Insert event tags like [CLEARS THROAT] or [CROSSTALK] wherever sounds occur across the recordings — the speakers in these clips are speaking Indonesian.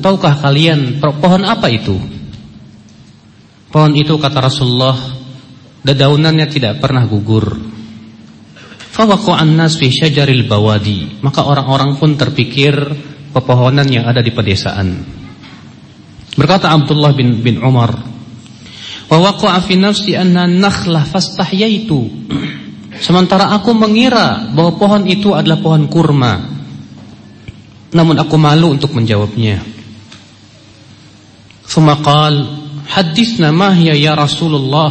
tahukah kalian pohon apa itu? Pohon itu kata Rasulullah, dedaunannya tidak pernah gugur. Fawaqa'an nas fi syajaril bawadi. Maka orang-orang pun terpikir pepohonan yang ada di pedesaan. Berkata Abdullah bin bin Umar, "Wa waqa'a fi nafsi anna nakhlah fastahyaitu." [CLEARS THROAT] Sementara aku mengira bahwa pohon itu adalah pohon kurma. Namun aku malu untuk menjawabnya. Sumakal hadisna mahya ya Rasulullah.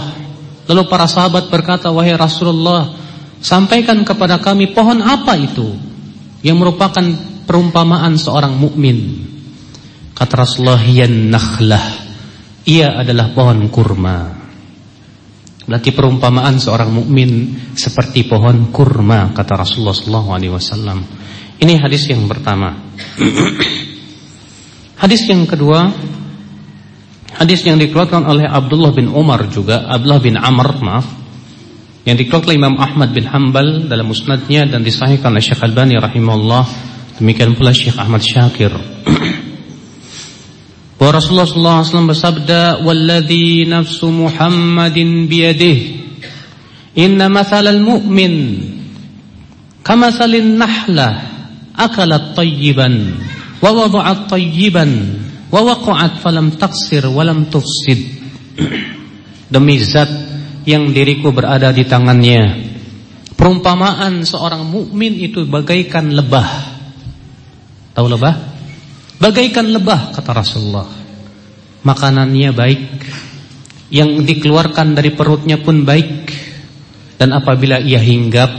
Lalu para sahabat berkata, wahai Rasulullah, sampaikan kepada kami pohon apa itu yang merupakan perumpamaan seorang mukmin. Kata Rasulullah, yan nakhlah. Ia adalah pohon kurma. Berarti perumpamaan seorang mukmin seperti pohon kurma kata Rasulullah SAW. Ini hadis yang pertama. [CLEARS THROAT] hadis yang kedua, hadis yang dikeluarkan oleh Abdullah bin Umar juga, Abdullah bin Amr, maaf, yang dikeluarkan oleh Imam Ahmad bin Hambal dalam musnadnya dan disahihkan oleh Syekh Albani rahimahullah. Demikian pula Syekh Ahmad Syakir. [CLEARS THROAT] Bahwa Rasulullah SAW bersabda, "Walladhi nafsu Muhammadin biyadih, inna mathalal mu'min kamathalin nahlah akalat tayyiban wa wada'at tayyiban wa waqa'at falam taksir wa lam tufsid." Demi zat yang diriku berada di tangannya, perumpamaan seorang mukmin itu bagaikan lebah. Tahu lebah? Bagaikan lebah kata Rasulullah. Makanannya baik, yang dikeluarkan dari perutnya pun baik. Dan apabila ia hinggap,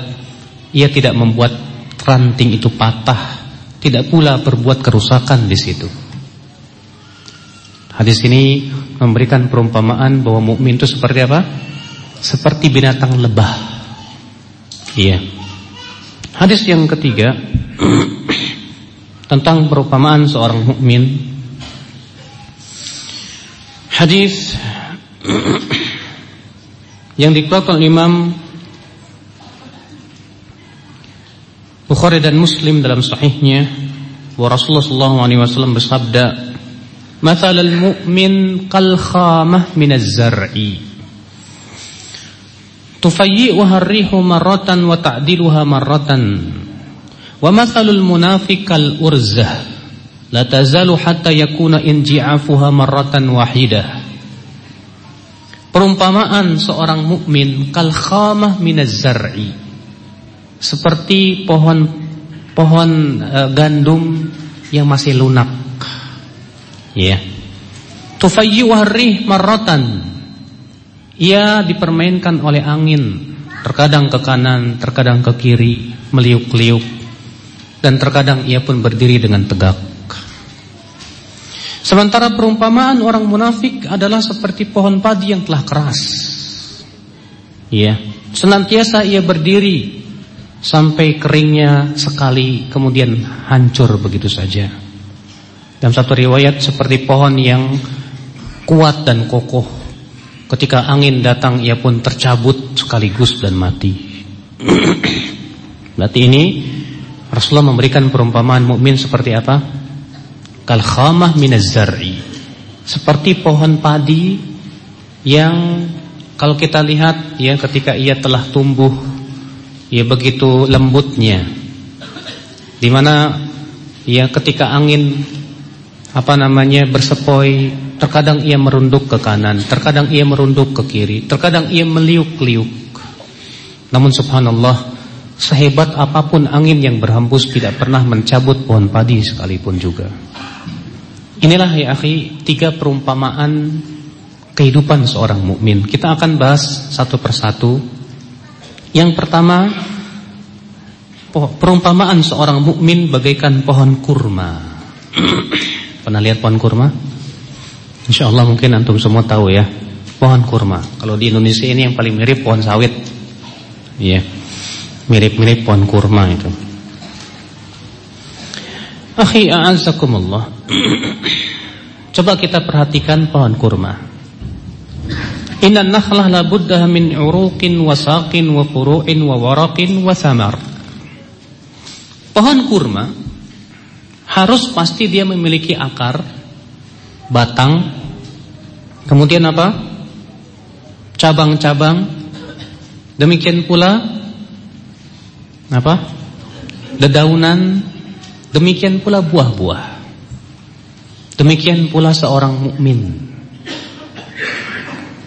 ia tidak membuat ranting itu patah, tidak pula berbuat kerusakan di situ. Hadis ini memberikan perumpamaan bahwa mukmin itu seperti apa? Seperti binatang lebah. Iya. Hadis yang ketiga [CLEARS THROAT] tentang perumpamaan seorang mukmin. Hadis [CLEARS THROAT] yang dikeluarkan Imam Bukhari dan Muslim dalam sahihnya bahwa Rasulullah SAW bersabda, "Mathalul mu'min kal khamah min az-zar'i." Tufayyi'uha ar-rihu marratan wa ta'diluha marratan Wa mathalul munafiqal urzah la tazalu hatta yakuna inji'afuha marratan wahidah. Perumpamaan seorang mukmin kal khamah minaz zar'i. Seperti pohon pohon e, gandum yang masih lunak. Ya. Yeah. Tufayyi'u harrih marratan. Ia dipermainkan oleh angin, terkadang ke kanan, terkadang ke kiri, meliuk-liuk dan terkadang ia pun berdiri dengan tegak. Sementara perumpamaan orang munafik adalah seperti pohon padi yang telah keras. Ya, senantiasa ia berdiri sampai keringnya sekali kemudian hancur begitu saja. Dalam satu riwayat seperti pohon yang kuat dan kokoh. Ketika angin datang ia pun tercabut sekaligus dan mati. Berarti ini Rasulullah memberikan perumpamaan mukmin seperti apa? Kal khamah minaz zar'i. Seperti pohon padi yang kalau kita lihat ya ketika ia telah tumbuh ya begitu lembutnya. Di mana ya ketika angin apa namanya bersepoi, terkadang ia merunduk ke kanan, terkadang ia merunduk ke kiri, terkadang ia meliuk-liuk. Namun subhanallah Sehebat apa pun angin yang berhembus tidak pernah mencabut pohon padi sekalipun juga. Inilah ya akhi tiga perumpamaan kehidupan seorang mukmin. Kita akan bahas satu persatu. Yang pertama perumpamaan seorang mukmin bagaikan pohon kurma. Pernah lihat pohon kurma? Insya Allah mungkin antum semua tahu ya pohon kurma. Kalau di Indonesia ini yang paling mirip pohon sawit. Iya. Yeah mirip-mirip pohon kurma itu. Akhi a'azzakumullah. [CLEARS THROAT] Coba kita perhatikan pohon kurma. Inna nakhlah la buddah min uruqin wa saqin wa furu'in wa waraqin wa samar. Pohon kurma harus pasti dia memiliki akar batang, kemudian apa? Cabang-cabang, demikian pula apa? Dedaunan, demikian pula buah-buah. Demikian pula seorang mukmin.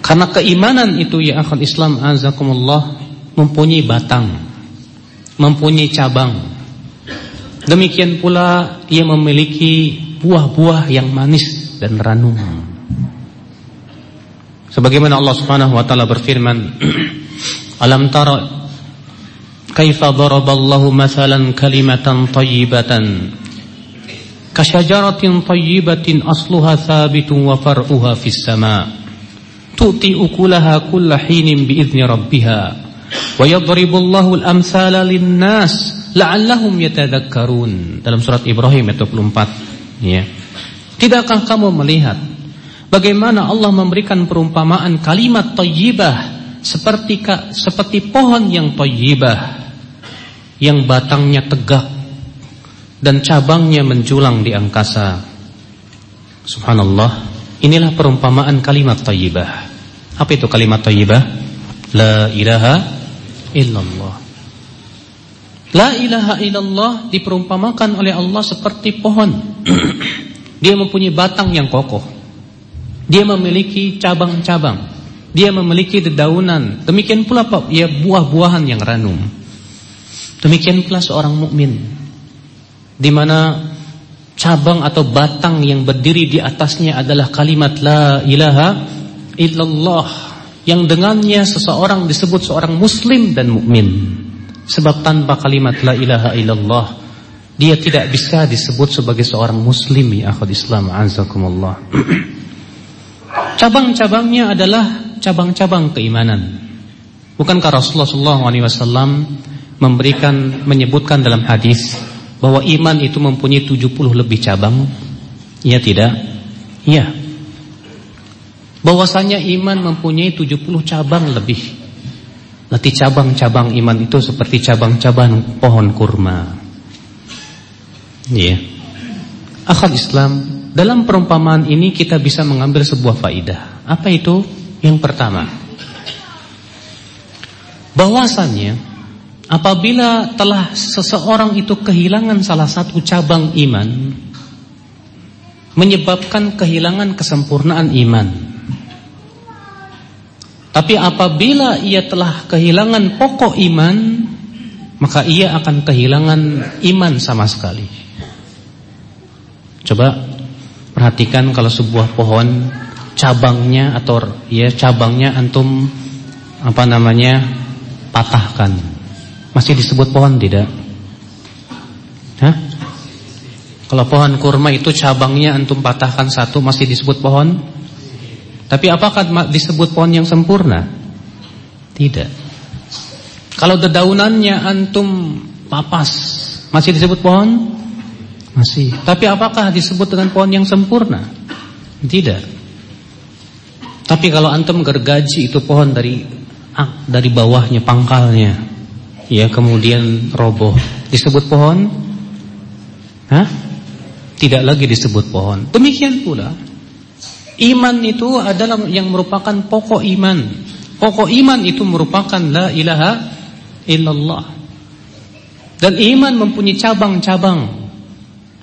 Karena keimanan itu ya akhul Islam azakumullah mempunyai batang, mempunyai cabang. Demikian pula ia memiliki buah-buah yang manis dan ranum. Sebagaimana Allah Subhanahu wa taala berfirman, [CLEARS THROAT] "Alam tara kaifa daraballahu mathalan kalimatan thayyibatan kasyajaratin thayyibatin asluha thabitun wa far'uha fis sama' tu'ti ukulaha kulla hinin bi'izni rabbiha." Wa yadribullahu al-amsala lin-nas la'allahum yatadhakkarun. Dalam surat Ibrahim ayat 24. Ya. Tidakkah kamu melihat bagaimana Allah memberikan perumpamaan kalimat thayyibah seperti seperti pohon yang thayyibah yang batangnya tegak dan cabangnya menjulang di angkasa. Subhanallah. Inilah perumpamaan kalimat thayyibah. Apa itu kalimat thayyibah? La ilaha illallah. La ilaha illallah diperumpamakan oleh Allah seperti pohon. [CLEARS THROAT] Dia mempunyai batang yang kokoh. Dia memiliki cabang-cabang. Dia memiliki dedaunan. Demikian pula ya buah-buahan yang ranum. Demikian pula seorang mukmin di mana cabang atau batang yang berdiri di atasnya adalah kalimat la ilaha illallah yang dengannya seseorang disebut seorang muslim dan mukmin. Sebab tanpa kalimat la ilaha illallah dia tidak bisa disebut sebagai seorang muslim ya akhwat Islam azakumullah. [CLEARS THROAT] Cabang-cabangnya adalah cabang-cabang keimanan. Bukankah Rasulullah SAW memberikan menyebutkan dalam hadis bahwa iman itu mempunyai 70 lebih cabang? Iya tidak? Iya bahwasanya iman mempunyai 70 cabang lebih. Nanti cabang-cabang iman itu seperti cabang-cabang pohon kurma. Ya. Islam, dalam perumpamaan ini kita bisa mengambil sebuah faidah. Apa itu? Yang pertama, bahwasanya apabila telah seseorang itu kehilangan salah satu cabang iman, menyebabkan kehilangan kesempurnaan iman. Tapi apabila ia telah kehilangan pokok iman, maka ia akan kehilangan iman sama sekali. Coba perhatikan kalau sebuah pohon cabangnya atau ya cabangnya antum apa namanya patahkan, masih disebut pohon tidak? Hah? Kalau pohon kurma itu cabangnya antum patahkan satu masih disebut pohon? Tapi apakah disebut pohon yang sempurna? Tidak. Kalau dedaunannya antum papas, masih disebut pohon? Masih. Tapi apakah disebut dengan pohon yang sempurna? Tidak. Tapi kalau antum gergaji itu pohon dari ah, dari bawahnya pangkalnya, ya kemudian roboh, disebut pohon? Hah? Tidak lagi disebut pohon. Demikian pula Iman itu adalah yang merupakan pokok iman. Pokok iman itu merupakan la ilaha illallah. Dan iman mempunyai cabang-cabang.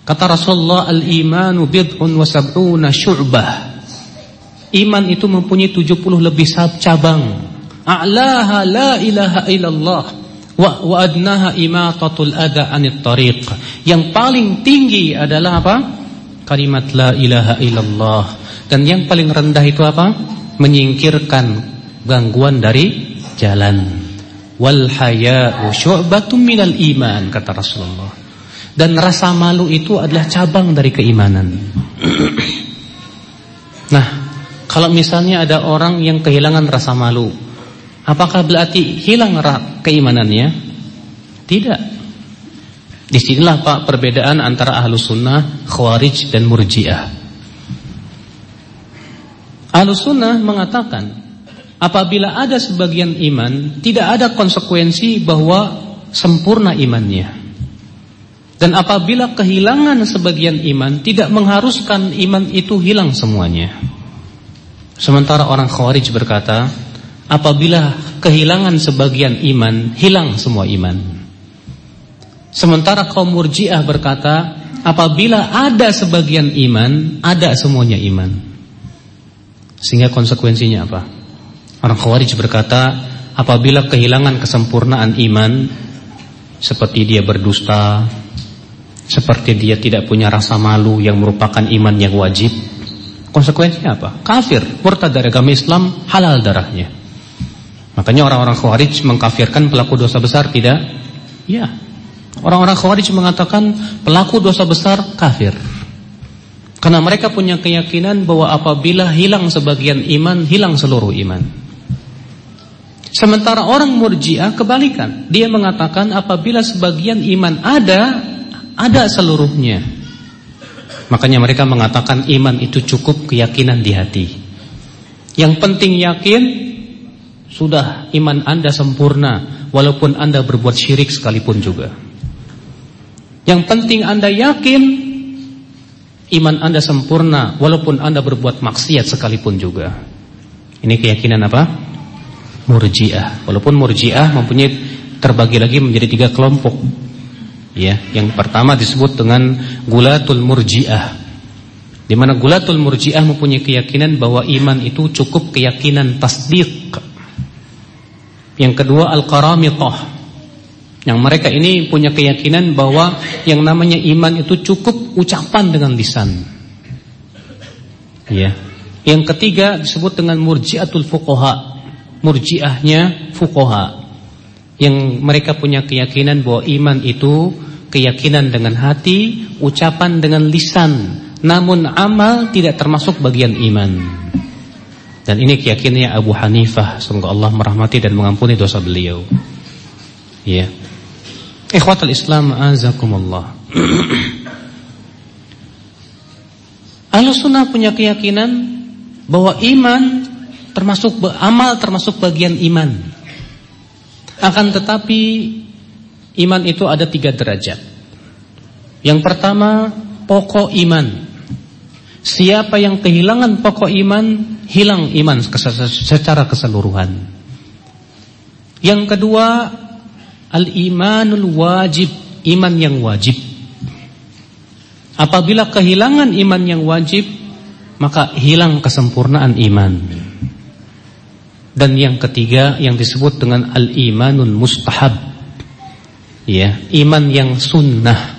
Kata Rasulullah al-imanu bid'un wa sab'una syu'bah. Iman itu mempunyai 70 lebih cabang. A'laha la ilaha illallah wa wa adnaha imatatul adha anit tariq. Yang paling tinggi adalah apa? Kalimat la ilaha illallah. Dan yang paling rendah itu apa? Menyingkirkan gangguan dari jalan. Wal haya'u syu'batun minal iman kata Rasulullah. Dan rasa malu itu adalah cabang dari keimanan. [CLEARS THROAT] nah, kalau misalnya ada orang yang kehilangan rasa malu, apakah berarti hilang keimanannya? Tidak. Di sinilah pak perbedaan antara ahlu sunnah, khawarij dan murjiah. Ahlussunnah mengatakan apabila ada sebagian iman tidak ada konsekuensi bahwa sempurna imannya. Dan apabila kehilangan sebagian iman tidak mengharuskan iman itu hilang semuanya. Sementara orang Khawarij berkata, apabila kehilangan sebagian iman, hilang semua iman. Sementara kaum Murji'ah berkata, apabila ada sebagian iman, ada semuanya iman. Sehingga konsekuensinya apa? Orang Khawarij berkata, apabila kehilangan kesempurnaan iman, seperti dia berdusta, seperti dia tidak punya rasa malu yang merupakan iman yang wajib, Konsekuensinya apa? Kafir, murtad dari agama Islam, halal darahnya. Makanya orang-orang Khawarij mengkafirkan pelaku dosa besar tidak? Ya. Orang-orang Khawarij mengatakan pelaku dosa besar kafir. Karena mereka punya keyakinan bahwa apabila hilang sebagian iman, hilang seluruh iman. Sementara orang Murji'ah kebalikan. Dia mengatakan apabila sebagian iman ada, ada seluruhnya. Makanya mereka mengatakan iman itu cukup keyakinan di hati. Yang penting yakin sudah iman Anda sempurna walaupun Anda berbuat syirik sekalipun juga. Yang penting Anda yakin iman Anda sempurna walaupun Anda berbuat maksiat sekalipun juga. Ini keyakinan apa? Murji'ah. Walaupun Murji'ah mempunyai terbagi lagi menjadi tiga kelompok ya yang pertama disebut dengan gulatul murjiah di mana gulatul murjiah mempunyai keyakinan bahwa iman itu cukup keyakinan tasdik yang kedua al-qaramitah yang mereka ini punya keyakinan bahwa yang namanya iman itu cukup ucapan dengan lisan ya yang ketiga disebut dengan murjiatul fuqaha murjiahnya fuqaha yang mereka punya keyakinan bahwa iman itu keyakinan dengan hati, ucapan dengan lisan, namun amal tidak termasuk bagian iman. Dan ini keyakinannya Abu Hanifah, semoga Allah merahmati dan mengampuni dosa beliau. Ya. Ikhwatul Islam azakumullah. Ahlussunnah punya keyakinan bahwa iman termasuk amal termasuk bagian iman. Akan tetapi Iman itu ada tiga derajat. Yang pertama, pokok iman. Siapa yang kehilangan pokok iman, hilang iman secara keseluruhan. Yang kedua, al-imanul wajib, iman yang wajib. Apabila kehilangan iman yang wajib, maka hilang kesempurnaan iman. Dan yang ketiga yang disebut dengan al-imanul mustahab ya iman yang sunnah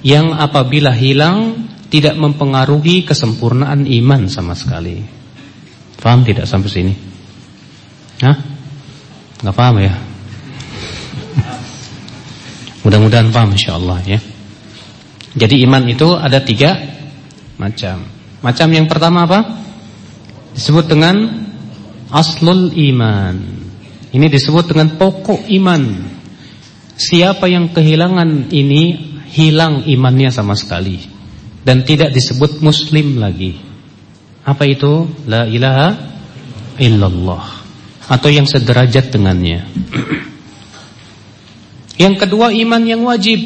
yang apabila hilang tidak mempengaruhi kesempurnaan iman sama sekali. Paham tidak sampai sini? Hah? Enggak paham ya? Mudah-mudahan paham insyaallah ya. Jadi iman itu ada tiga macam. Macam yang pertama apa? Disebut dengan aslul iman. Ini disebut dengan pokok iman. Siapa yang kehilangan ini hilang imannya sama sekali dan tidak disebut muslim lagi. Apa itu? La ilaha illallah atau yang sederajat dengannya. [CLEARS THROAT] yang kedua iman yang wajib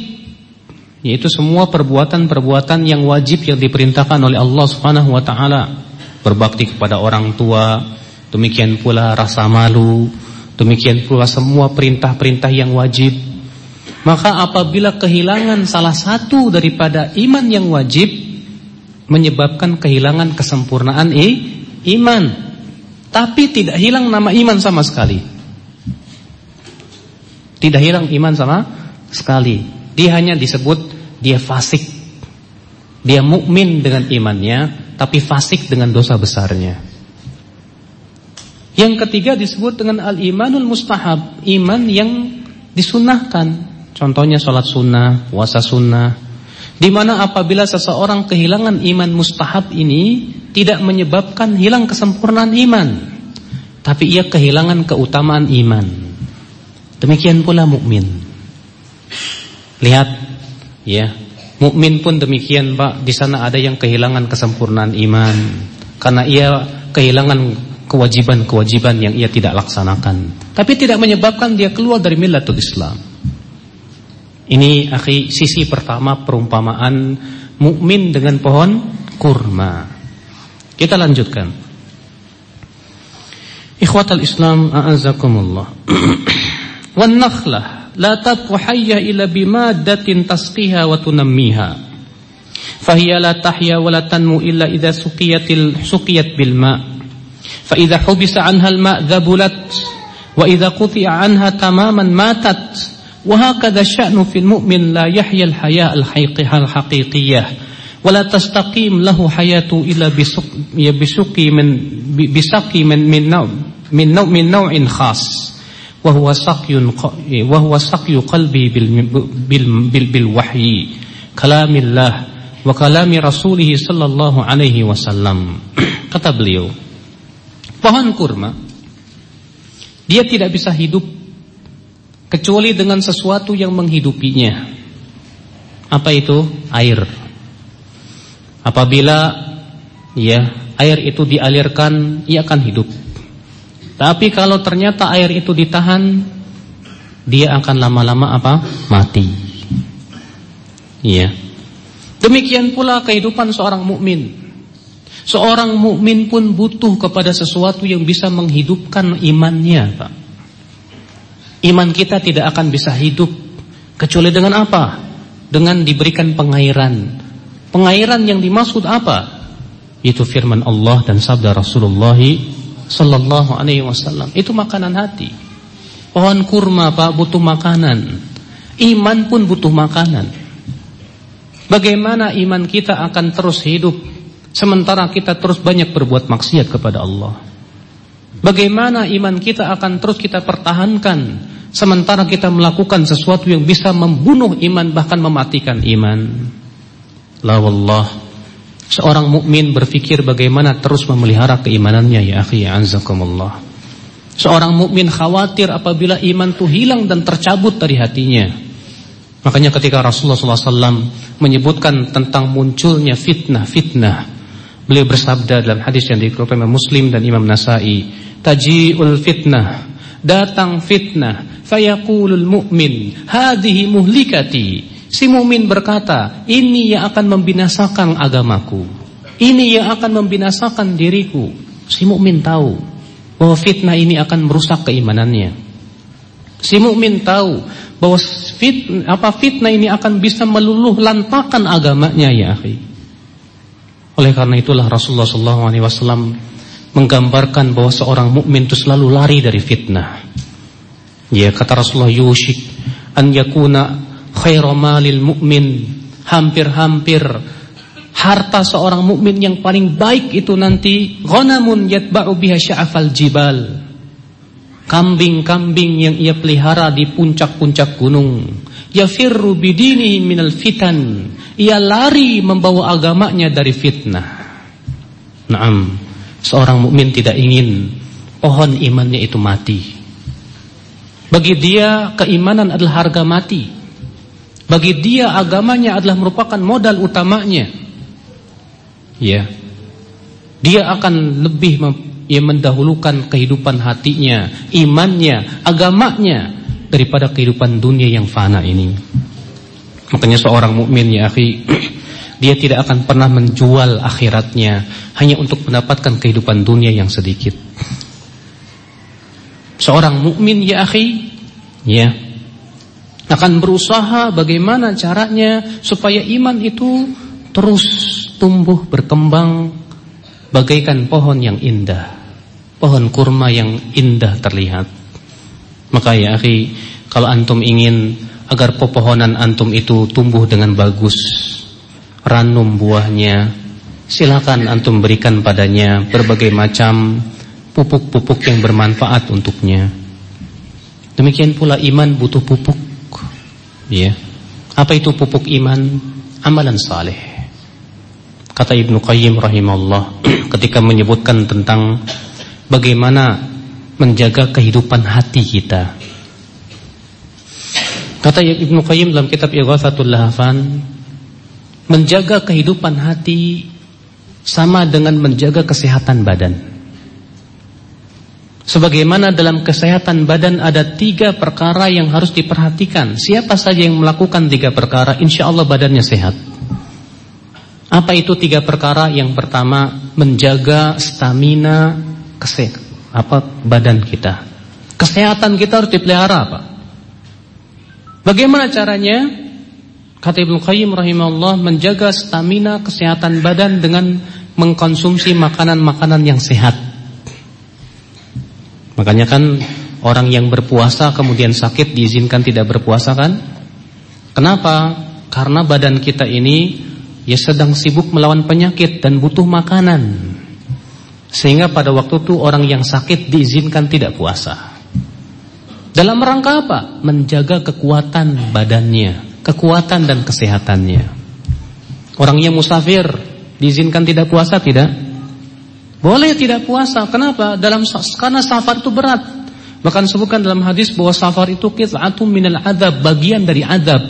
yaitu semua perbuatan-perbuatan yang wajib yang diperintahkan oleh Allah Subhanahu wa taala. Berbakti kepada orang tua, demikian pula rasa malu, demikian pula semua perintah-perintah yang wajib maka apabila kehilangan salah satu daripada iman yang wajib menyebabkan kehilangan kesempurnaan i, iman. Tapi tidak hilang nama iman sama sekali. Tidak hilang iman sama sekali. Dia hanya disebut dia fasik. Dia mukmin dengan imannya, tapi fasik dengan dosa besarnya. Yang ketiga disebut dengan al-imanul mustahab, iman yang disunahkan. Contohnya sholat sunnah, puasa sunnah. Di mana apabila seseorang kehilangan iman mustahab ini tidak menyebabkan hilang kesempurnaan iman, tapi ia kehilangan keutamaan iman. Demikian pula mukmin. Lihat, ya, mukmin pun demikian, Pak. Di sana ada yang kehilangan kesempurnaan iman karena ia kehilangan kewajiban-kewajiban yang ia tidak laksanakan. Tapi tidak menyebabkan dia keluar dari millatul Islam. Ini akhi sisi pertama perumpamaan mukmin dengan pohon kurma. Kita lanjutkan. Ikhwatal Islam a'azakumullah. [CLEARS THROAT] والنخلة لا تبقى حية إلا بمادة تسقيها وتنميها. فهي لا تحيا ولا تنمو إلا إذا سقيت سقيت بالماء. فإذا حبس عنها الماء ذبلت وإذا قطع عنها تماما ماتت. وهكذا الشأن في المؤمن لا يحيا الحياة الحقيقية ولا تستقيم له حياته إلا بسقي من بسقي من من نوع من نوع من نوع خاص. wahwa sakyun wahwa sakyu qalbi bil bil bil, bil wahyi kalamillah wa kalami rasulih sallallahu alaihi wasallam kata beliau pohon kurma dia tidak bisa hidup kecuali dengan sesuatu yang menghidupinya. Apa itu? Air. Apabila ya air itu dialirkan ia akan hidup. Tapi kalau ternyata air itu ditahan, dia akan lama-lama apa? Mati. Ya. Demikian pula kehidupan seorang mukmin. Seorang mukmin pun butuh kepada sesuatu yang bisa menghidupkan imannya, Pak. Iman kita tidak akan bisa hidup kecuali dengan apa? Dengan diberikan pengairan. Pengairan yang dimaksud apa? Itu firman Allah dan sabda Rasulullah sallallahu alaihi wasallam. Itu makanan hati. Pohon kurma Pak butuh makanan. Iman pun butuh makanan. Bagaimana iman kita akan terus hidup sementara kita terus banyak berbuat maksiat kepada Allah? Bagaimana iman kita akan terus kita pertahankan Sementara kita melakukan sesuatu yang bisa membunuh iman bahkan mematikan iman. La. Seorang mukmin berpikir bagaimana terus memelihara keimanannya ya akhi anzakumullah. Seorang mukmin khawatir apabila iman itu hilang dan tercabut dari hatinya. Makanya ketika Rasulullah SAW menyebutkan tentang munculnya fitnah-fitnah, beliau bersabda dalam hadis yang dikeluarkan Imam Muslim dan Imam Nasai, taji'ul fitnah datang fitnah fayaqulul mu'min hadhihi muhlikati si mukmin berkata ini yang akan membinasakan agamaku. Ini yang akan membinasakan diriku. Si mukmin tahu bahwa fitnah ini akan merusak keimanannya. Si mukmin tahu bahwa fitnah, apa fitnah ini akan bisa meluluh lantakan agamanya ya akhi. Oleh karena itulah Rasulullah SAW menggambarkan bahwa seorang mukmin itu selalu lari dari fitnah. Ya kata Rasulullah yushik an yakuna khairu malil mu'min hampir-hampir harta seorang mukmin yang paling baik itu nanti ghanamun yatba'u biha sya'afal jibal. Kambing-kambing yang ia pelihara di puncak-puncak gunung. Yafirru bidinihi minal fitan. Ia lari membawa agamanya dari fitnah. Naam. Seorang mukmin tidak ingin pohon imannya itu mati. Bagi dia keimanan adalah harga mati. Bagi dia agamanya adalah merupakan modal utamanya. Ya. Dia akan lebih ya mendahulukan kehidupan hatinya, imannya, agamanya daripada kehidupan dunia yang fana ini. Makanya seorang mukmin ya akhi [CLEARS THROAT] Dia tidak akan pernah menjual akhiratnya hanya untuk mendapatkan kehidupan dunia yang sedikit. Seorang mukmin ya akhi, ya, akan berusaha bagaimana caranya supaya iman itu terus tumbuh berkembang bagaikan pohon yang indah, pohon kurma yang indah terlihat. Maka ya akhi, kalau antum ingin agar pepohonan antum itu tumbuh dengan bagus, ranum buahnya. Silakan antum berikan padanya berbagai macam pupuk-pupuk yang bermanfaat untuknya. Demikian pula iman butuh pupuk. Ya. Apa itu pupuk iman? Amalan saleh. Kata Ibnu Qayyim rahimahullah [CLEARS THROAT] ketika menyebutkan tentang bagaimana menjaga kehidupan hati kita. Kata Ibnu Qayyim dalam kitab Ighathatul Lahafan Menjaga kehidupan hati sama dengan menjaga kesehatan badan. Sebagaimana dalam kesehatan badan ada tiga perkara yang harus diperhatikan. Siapa saja yang melakukan tiga perkara, insya Allah badannya sehat. Apa itu tiga perkara? Yang pertama, menjaga stamina kesehatan apa badan kita. Kesehatan kita harus dipelihara apa? Bagaimana caranya? Kata Ibnu Qayyim rahimahullah menjaga stamina kesehatan badan dengan mengkonsumsi makanan-makanan yang sehat. Makanya kan orang yang berpuasa kemudian sakit diizinkan tidak berpuasa kan? Kenapa? Karena badan kita ini ya sedang sibuk melawan penyakit dan butuh makanan. Sehingga pada waktu itu orang yang sakit diizinkan tidak puasa. Dalam rangka apa? Menjaga kekuatan badannya, kekuatan dan kesehatannya. Orang yang musafir diizinkan tidak puasa tidak? Boleh tidak puasa. Kenapa? Dalam karena safar itu berat. Bahkan sebutkan dalam hadis bahwa safar itu qit'atun minal adab, bagian dari adab.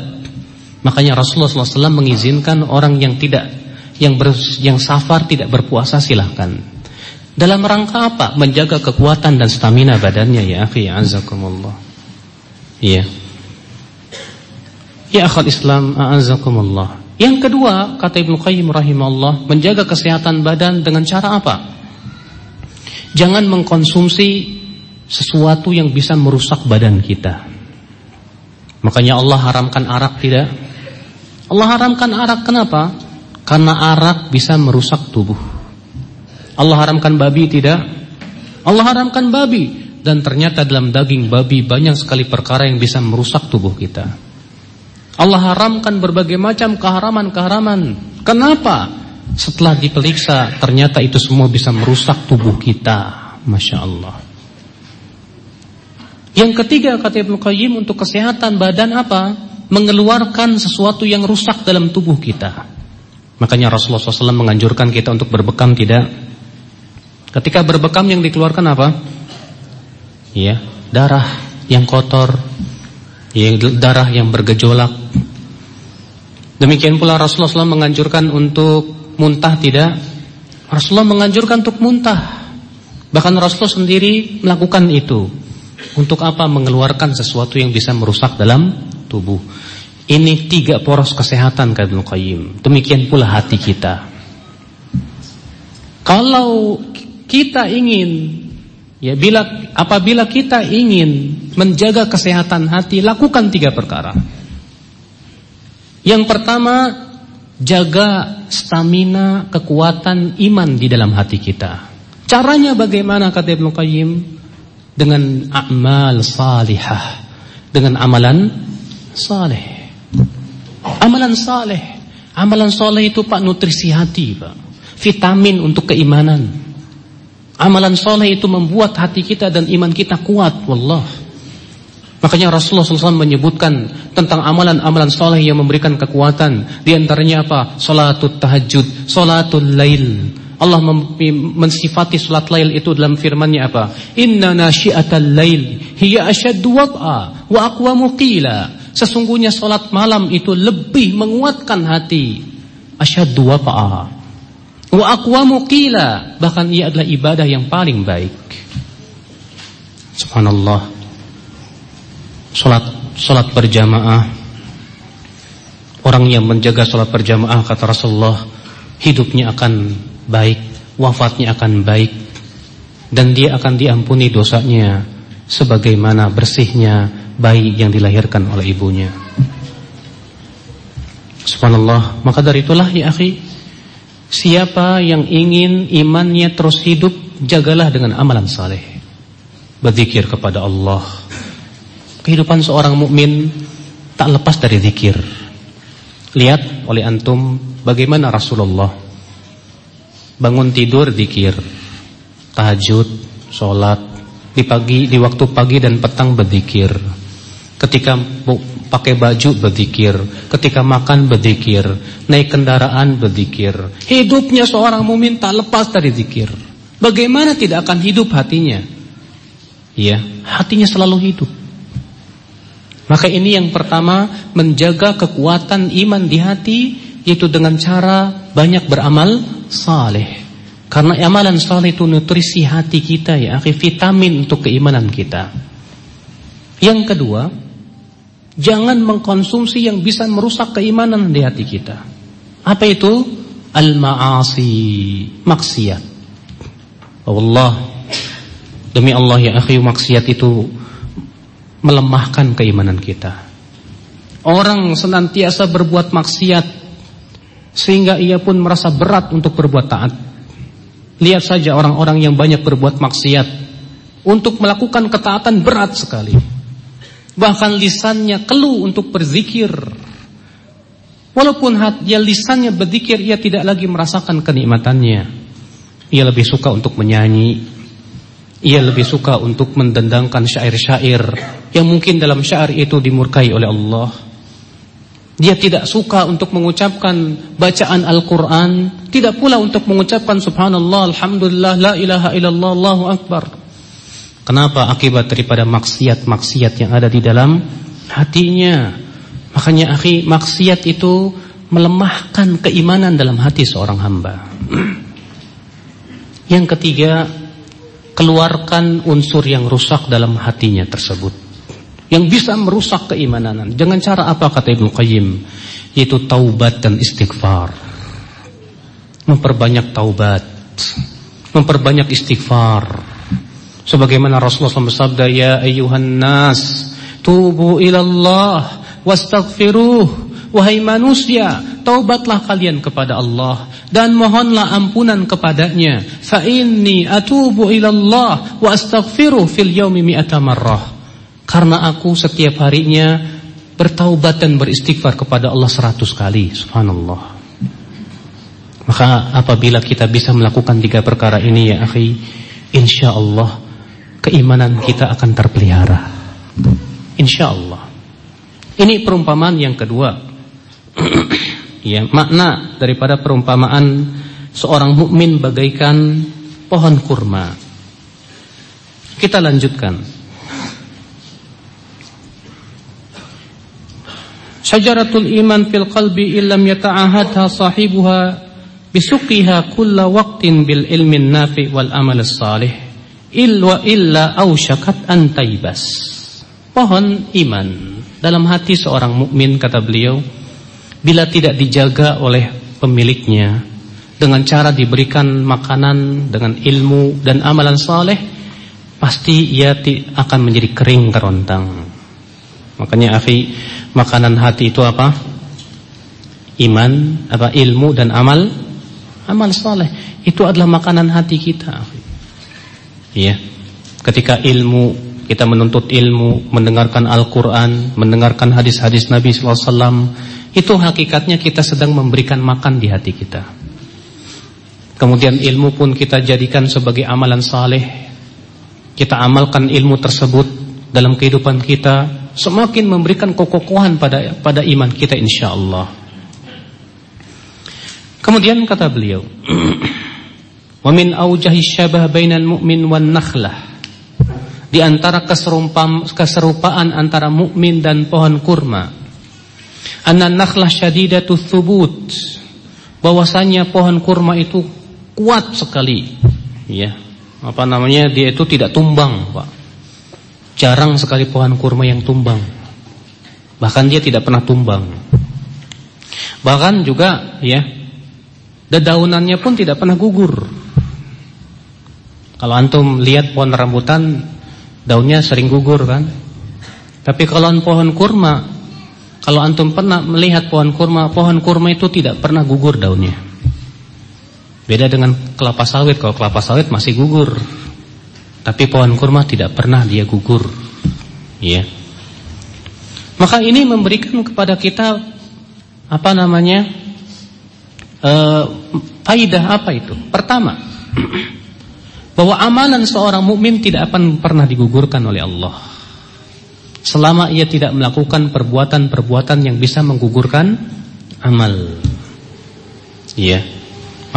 Makanya Rasulullah SAW mengizinkan orang yang tidak yang ber, yang safar tidak berpuasa silahkan. Dalam rangka apa? Menjaga kekuatan dan stamina badannya ya akhi azakumullah. Iya. Ya akhal Islam azakumullah. Yang kedua, kata Ibnu Qayyim rahimahullah, menjaga kesehatan badan dengan cara apa? Jangan mengkonsumsi sesuatu yang bisa merusak badan kita. Makanya Allah haramkan arak tidak? Allah haramkan arak kenapa? Karena arak bisa merusak tubuh. Allah haramkan babi tidak? Allah haramkan babi dan ternyata dalam daging babi banyak sekali perkara yang bisa merusak tubuh kita. Allah haramkan berbagai macam keharaman-keharaman. Kenapa? Setelah diperiksa ternyata itu semua bisa merusak tubuh kita. Masya Allah. Yang ketiga kata Ibnu Qayyim untuk kesehatan badan apa? Mengeluarkan sesuatu yang rusak dalam tubuh kita. Makanya Rasulullah SAW menganjurkan kita untuk berbekam tidak? Ketika berbekam yang dikeluarkan apa? Ya, darah yang kotor, ya, darah yang bergejolak. Demikian pula Rasulullah SAW menganjurkan untuk muntah tidak? Rasulullah menganjurkan untuk muntah. Bahkan Rasulullah sendiri melakukan itu. Untuk apa? Mengeluarkan sesuatu yang bisa merusak dalam tubuh. Ini tiga poros kesehatan kata Qayyim. Demikian pula hati kita. Kalau kita ingin ya bila apabila kita ingin menjaga kesehatan hati, lakukan tiga perkara. Yang pertama, jaga stamina, kekuatan iman di dalam hati kita. Caranya bagaimana kata Ibnu Qayyim? Dengan amal salihah, dengan amalan saleh. Amalan saleh. Amalan saleh itu Pak nutrisi hati, Pak. Vitamin untuk keimanan. Amalan saleh itu membuat hati kita dan iman kita kuat, wallah. Makanya Rasulullah SAW menyebutkan tentang amalan-amalan soleh yang memberikan kekuatan. Di antaranya apa? Salatul tahajud, salatul lail. Allah mensifati salat lail itu dalam firman-Nya apa? Inna nasyi'atal lail hiya asyaddu wad'a wa aqwamu qila. Sesungguhnya salat malam itu lebih menguatkan hati. Asyaddu wad'a wa aqwamu qila. Bahkan ia adalah ibadah yang paling baik. Subhanallah. Salat salat berjamaah Orang yang menjaga salat berjamaah kata Rasulullah Hidupnya akan baik Wafatnya akan baik Dan dia akan diampuni dosanya Sebagaimana bersihnya bayi yang dilahirkan oleh ibunya Subhanallah Maka dari itulah ya akhi Siapa yang ingin imannya terus hidup Jagalah dengan amalan saleh. Berzikir kepada Allah. Kehidupan seorang mukmin tak lepas dari zikir. Lihat oleh antum bagaimana Rasulullah. Bangun tidur zikir, tahajud, sholat, di pagi, di waktu pagi dan petang berzikir. Ketika pakai baju berzikir, ketika makan berzikir, naik kendaraan berzikir. Hidupnya seorang mukmin tak lepas dari zikir. Bagaimana tidak akan hidup hatinya? Ya, hatinya selalu hidup. Maka ini yang pertama menjaga kekuatan iman di hati yaitu dengan cara banyak beramal saleh. Karena amalan soleh itu nutrisi hati kita ya, vitamin untuk keimanan kita. Yang kedua, jangan mengkonsumsi yang bisa merusak keimanan di hati kita. Apa itu? Al-ma'asi, maksiat. Allah, demi Allah ya akhi, maksiat itu melemahkan keimanan kita. Orang senantiasa berbuat maksiat sehingga ia pun merasa berat untuk berbuat taat. Lihat saja orang-orang yang banyak berbuat maksiat untuk melakukan ketaatan berat sekali. Bahkan lisannya keluh untuk berzikir. Walaupun hati lisannya berzikir, ia tidak lagi merasakan kenikmatannya. Ia lebih suka untuk menyanyi. Ia lebih suka untuk mendendangkan syair-syair yang mungkin dalam syair itu dimurkai oleh Allah. Dia tidak suka untuk mengucapkan bacaan Al-Quran. Tidak pula untuk mengucapkan subhanallah, alhamdulillah, la ilaha illallah, allahu akbar. Kenapa? Akibat daripada maksiat-maksiat yang ada di dalam hatinya. Makanya akhi, maksiat itu melemahkan keimanan dalam hati seorang hamba. [CLEARS THROAT] Yang ketiga, keluarkan unsur yang rusak dalam hatinya tersebut yang bisa merusak keimanan. Dengan cara apa kata Ibnu Qayyim? Yaitu taubat dan istighfar. Memperbanyak taubat, memperbanyak istighfar. Sebagaimana Rasulullah SAW bersabda, "Ya ayyuhan nas, tubu ilallah wastaghfiruh." Wahai manusia, taubatlah kalian kepada Allah dan mohonlah ampunan kepadanya. Fa inni atubu ilallah wa astaghfiruh fil yaumi mi'ata marrah. Karena aku setiap harinya bertaubat dan beristighfar kepada Allah seratus kali. Subhanallah. Maka apabila kita bisa melakukan tiga perkara ini ya akhi, insya Allah keimanan kita akan terpelihara. Insya Allah. Ini perumpamaan yang kedua. [CLEARS THROAT] ya, makna daripada perumpamaan seorang mukmin bagaikan pohon kurma. Kita lanjutkan. Syajaratul iman fil qalbi illam yata'ahadha sahibuha bisuqiha kulla waqtin bil ilmin nafi wal amal salih illa illa ausyakat an taibas. Pohon iman dalam hati seorang mukmin kata beliau bila tidak dijaga oleh pemiliknya dengan cara diberikan makanan dengan ilmu dan amalan saleh pasti ia akan menjadi kering kerontang. Makanya akhi makanan hati itu apa? Iman, apa ilmu dan amal amal saleh. Itu adalah makanan hati kita. Iya. Ketika ilmu kita menuntut ilmu, mendengarkan Al-Qur'an, mendengarkan hadis-hadis Nabi sallallahu alaihi wasallam, itu hakikatnya kita sedang memberikan makan di hati kita. Kemudian ilmu pun kita jadikan sebagai amalan saleh. Kita amalkan ilmu tersebut dalam kehidupan kita semakin memberikan kekokohan pada pada iman kita insyaallah. Kemudian kata beliau, [CLEARS THROAT] "Wa min aujahi syabah bainal mu'min wan nakhlah." Di antara keserupaan antara mukmin dan pohon kurma. Anna nakhlah syadidatu thubut. Bahwasanya pohon kurma itu kuat sekali. Ya. Apa namanya? Dia itu tidak tumbang, Pak. Jarang sekali pohon kurma yang tumbang. Bahkan dia tidak pernah tumbang. Bahkan juga ya, dedaunannya pun tidak pernah gugur. Kalau antum lihat pohon rambutan, daunnya sering gugur kan? Tapi kalau pohon kurma, kalau antum pernah melihat pohon kurma, pohon kurma itu tidak pernah gugur daunnya. Beda dengan kelapa sawit, kalau kelapa sawit masih gugur. Tapi pohon kurma tidak pernah dia gugur. Ya. Maka ini memberikan kepada kita apa namanya? Faidah apa itu? Pertama, [CLEARS THROAT] bahwa amalan seorang mukmin tidak akan pernah digugurkan oleh Allah. Selama ia tidak melakukan perbuatan-perbuatan yang bisa menggugurkan amal. Iya.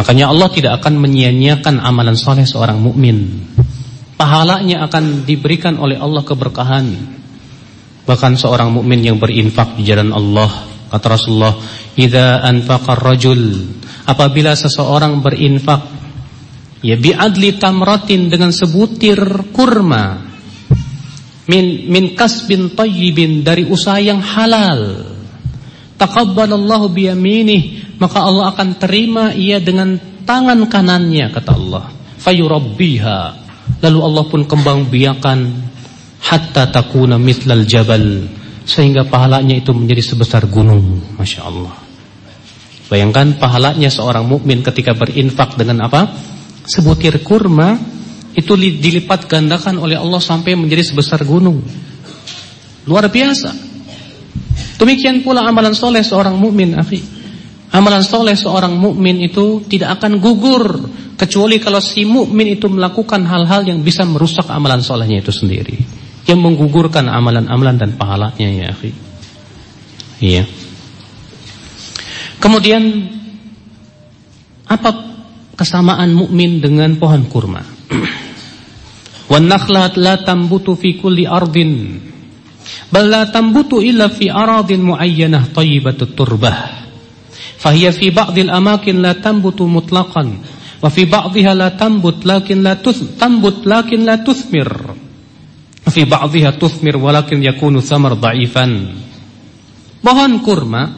Makanya Allah tidak akan menyia-nyiakan amalan soleh seorang mukmin pahalanya akan diberikan oleh Allah keberkahan. Bahkan seorang mukmin yang berinfak di jalan Allah, kata Rasulullah, "Idza anfaqa rajul apabila seseorang berinfak Ya bi'adli tamratin dengan sebutir kurma. Min min kasbin tayyibin dari usaha yang halal. Taqabbalallahu biyaminih, maka Allah akan terima ia dengan tangan kanannya kata Allah. Fayurabbiha. Lalu Allah pun kembang biakan hatta takuna mithlal jabal sehingga pahalanya itu menjadi sebesar gunung. Masya Allah. Bayangkan pahalanya seorang mukmin ketika berinfak dengan apa? Sebutir kurma itu dilipat gandakan oleh Allah sampai menjadi sebesar gunung. Luar biasa. Demikian pula amalan soleh seorang mukmin, akhi. Amalan soleh seorang mukmin itu tidak akan gugur kecuali kalau si mukmin itu melakukan hal-hal yang bisa merusak amalan solehnya itu sendiri, yang menggugurkan amalan-amalan dan pahalanya ya, akhi. Iya. Kemudian apa kesamaan mukmin dengan pohon kurma? Wan nakhlat la tambutu fi kulli ardin bal la tambutu illa fi aradin muayyanah thayyibatut turbah. Fahiya fi ba'dil amakin la tambutu mutlaqan wa fi ba'dihha la tambut lakin la tambut lakin la tuthmir. Fi ba'dihha tuthmir walakin yakunu thamar dha'ifan. Pohon kurma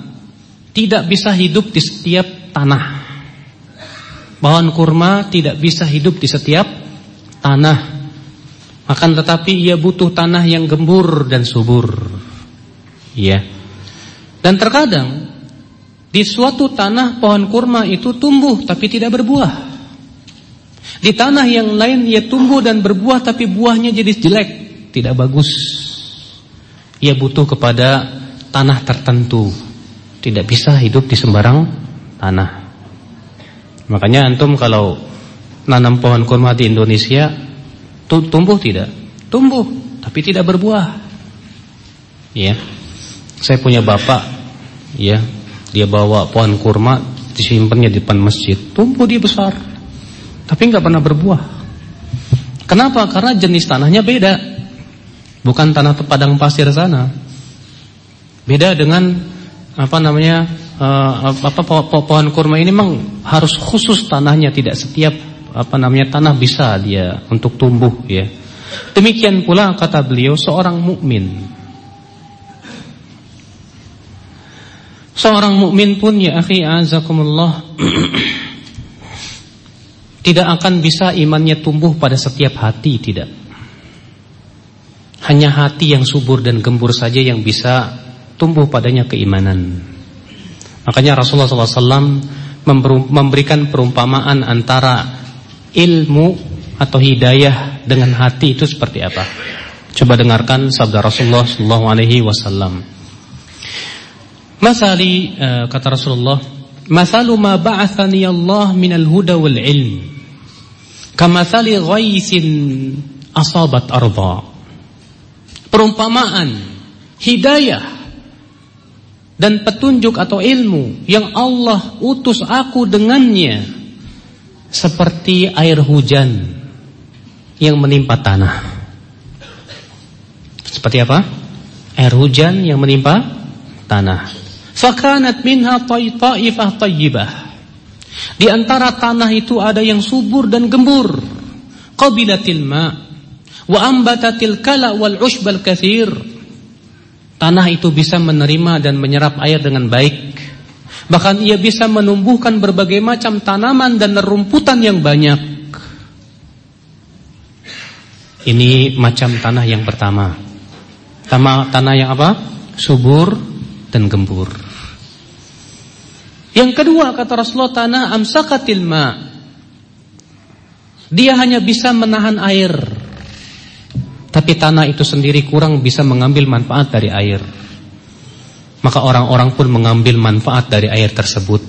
tidak bisa hidup di setiap tanah. Pohon kurma tidak bisa hidup di setiap tanah. Akan tetapi ia butuh tanah yang gembur dan subur. Ya. Dan terkadang di suatu tanah pohon kurma itu tumbuh tapi tidak berbuah. Di tanah yang lain ia tumbuh dan berbuah tapi buahnya jadi jelek, tidak bagus. Ia butuh kepada tanah tertentu tidak bisa hidup di sembarang tanah. Makanya antum kalau nanam pohon kurma di Indonesia tumbuh tidak? Tumbuh, tapi tidak berbuah. Ya. Saya punya bapak ya, dia bawa pohon kurma disimpannya di depan masjid, tumbuh dia besar. Tapi nggak pernah berbuah. Kenapa? Karena jenis tanahnya beda. Bukan tanah padang pasir sana. Beda dengan apa namanya uh, apa po po pohon kurma ini memang harus khusus tanahnya tidak setiap apa namanya tanah bisa dia untuk tumbuh ya. Demikian pula kata beliau seorang mukmin. Seorang mukmin pun ya akhi azakumullah [CLEARS THROAT] tidak akan bisa imannya tumbuh pada setiap hati tidak. Hanya hati yang subur dan gembur saja yang bisa tumbuh padanya keimanan. Makanya Rasulullah SAW memberikan perumpamaan antara ilmu atau hidayah dengan hati itu seperti apa. Coba dengarkan sabda Rasulullah sallallahu alaihi wasallam. Masali uh, kata Rasulullah, "Masalu ma ba'athani Allah minal huda wal ilm, kamathali ghaisin asabat arda." Perumpamaan hidayah dan petunjuk atau ilmu yang Allah utus aku dengannya seperti air hujan yang menimpa tanah. Seperti apa? Air hujan yang menimpa tanah. Fakanat minha ta'ifah tayyibah. Di antara tanah itu ada yang subur dan gembur. Qabilatil ma wa ambatatil kala wal ushbal kathir Tanah itu bisa menerima dan menyerap air dengan baik. Bahkan ia bisa menumbuhkan berbagai macam tanaman dan rumputan yang banyak. Ini macam tanah yang pertama. Tanah, tanah yang apa? Subur dan gembur. Yang kedua kata Rasulullah tanah amsakatil ma. Dia hanya bisa menahan air. Tapi tanah itu sendiri kurang bisa mengambil manfaat dari air. Maka orang-orang pun mengambil manfaat dari air tersebut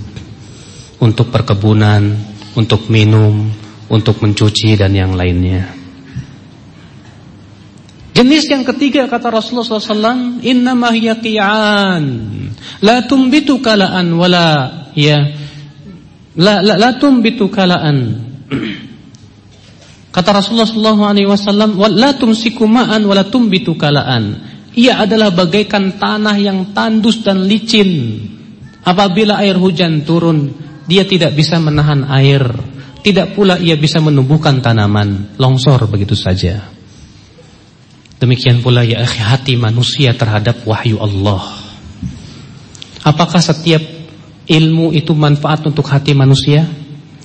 untuk perkebunan, untuk minum, untuk mencuci dan yang lainnya. Jenis yang ketiga kata Rasulullah SAW, Inna hiya qi'an, la tumbitu kalaan wala ya, la la, la tumbitu kalaan. Kata Rasulullah sallallahu alaihi wasallam, "La tumsiku kalaan." Ia adalah bagaikan tanah yang tandus dan licin. Apabila air hujan turun, dia tidak bisa menahan air. Tidak pula ia bisa menumbuhkan tanaman, longsor begitu saja. Demikian pula ya akhi hati manusia terhadap wahyu Allah. Apakah setiap ilmu itu manfaat untuk hati manusia?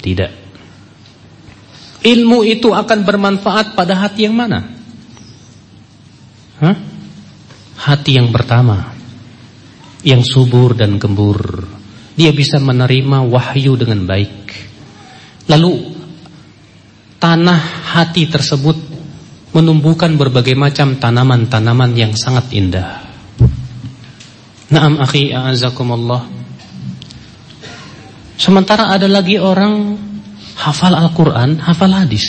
Tidak. Ilmu itu akan bermanfaat pada hati yang mana? Hah? Hati yang pertama Yang subur dan gembur Dia bisa menerima wahyu dengan baik Lalu Tanah hati tersebut Menumbuhkan berbagai macam tanaman-tanaman yang sangat indah Naam akhi a'azakumullah Sementara ada lagi orang Hafal Al-Quran, hafal hadis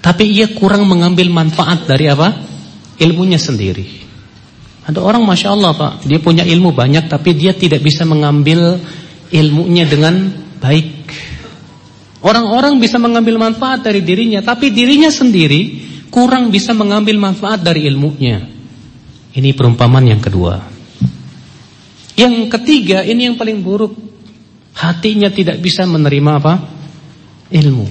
Tapi ia kurang mengambil manfaat dari apa? ilmunya sendiri. Ada orang Masya Allah Pak, dia punya ilmu banyak tapi dia tidak bisa mengambil ilmunya dengan baik. Orang-orang bisa mengambil manfaat dari dirinya, tapi dirinya sendiri kurang bisa mengambil manfaat dari ilmunya. Ini perumpamaan yang kedua. Yang ketiga, ini yang paling buruk. Hatinya tidak bisa menerima apa? Ilmu.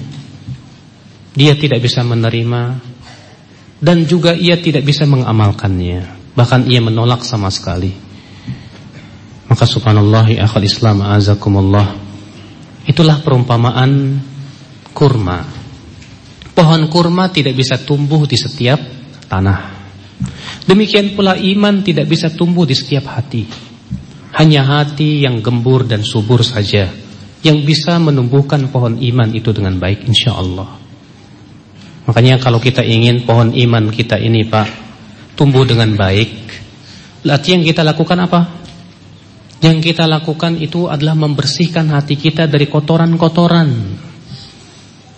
Dia tidak bisa menerima dan juga ia tidak bisa mengamalkannya. Bahkan ia menolak sama sekali. Maka subhanallah ya akhal islam azakumullah itulah perumpamaan kurma. Pohon kurma tidak bisa tumbuh di setiap tanah. Demikian pula iman tidak bisa tumbuh di setiap hati. Hanya hati yang gembur dan subur saja yang bisa menumbuhkan pohon iman itu dengan baik insyaallah Makanya kalau kita ingin pohon iman kita ini Pak tumbuh dengan baik, berarti yang kita lakukan apa? Yang kita lakukan itu adalah membersihkan hati kita dari kotoran-kotoran.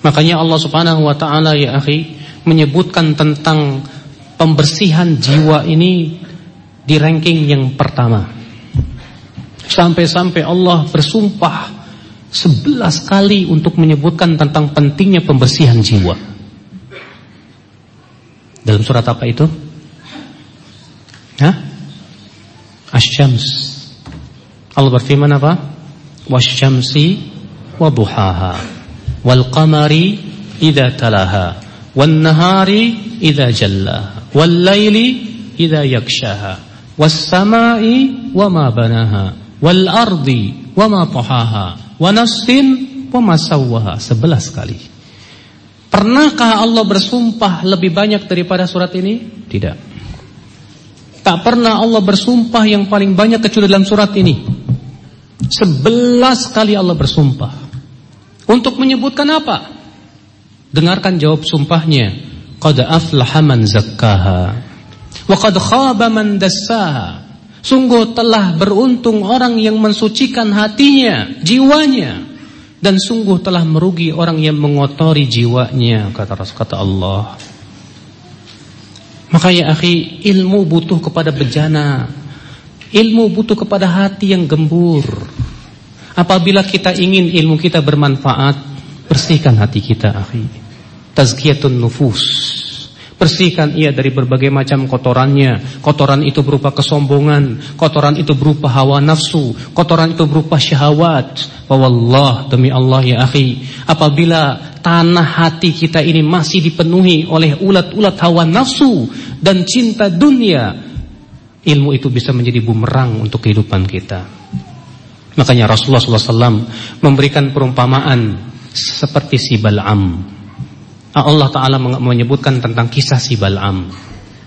Makanya Allah Subhanahu wa taala ya akhi menyebutkan tentang pembersihan jiwa ini di ranking yang pertama. Sampai-sampai Allah bersumpah sebelas kali untuk menyebutkan tentang pentingnya pembersihan jiwa. Dalam surat apa itu? Hah? Allah berfirman apa? Wasy-syamsi wa duhaha wal talaha wan nahari idza jallaha wal yakshaha was samai wa ma banaha wal ardi wa wa nafsin 11 kali. Pernahkah Allah bersumpah lebih banyak daripada surat ini? Tidak. Tak pernah Allah bersumpah yang paling banyak kecuali dalam surat ini. Sebelas kali Allah bersumpah. Untuk menyebutkan apa? Dengarkan jawab sumpahnya. Qad aflaha man zakkaha. Wa qad khaba man dassaha. Sungguh telah beruntung orang yang mensucikan hatinya, jiwanya dan sungguh telah merugi orang yang mengotori jiwanya kata kata Allah. Maka ya akhi, ilmu butuh kepada bejana. Ilmu butuh kepada hati yang gembur. Apabila kita ingin ilmu kita bermanfaat, bersihkan hati kita, akhi. Tazkiyatun nufus. Bersihkan ia dari berbagai macam kotorannya. Kotoran itu berupa kesombongan, kotoran itu berupa hawa nafsu, kotoran itu berupa syahwat. Wallah demi Allah ya akhi, apabila tanah hati kita ini masih dipenuhi oleh ulat-ulat hawa nafsu dan cinta dunia, ilmu itu bisa menjadi bumerang untuk kehidupan kita. Makanya Rasulullah SAW memberikan perumpamaan seperti si Bal'am. Allah Ta'ala menyebutkan tentang kisah si Bal'am.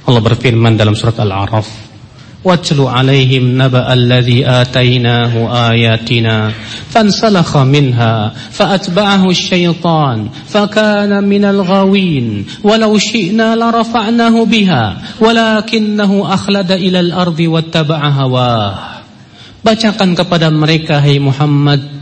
Allah berfirman dalam surat Al-A'raf Wajlu alaihim naba alladhi atainahu ayatina Fansalakha minha Fa'atba'ahu syaitan Fakana minal ghawin Walau syi'na larafa'nahu biha Walakinnahu akhlada ilal ardi Wattaba'a hawah Bacakan kepada mereka Hai Muhammad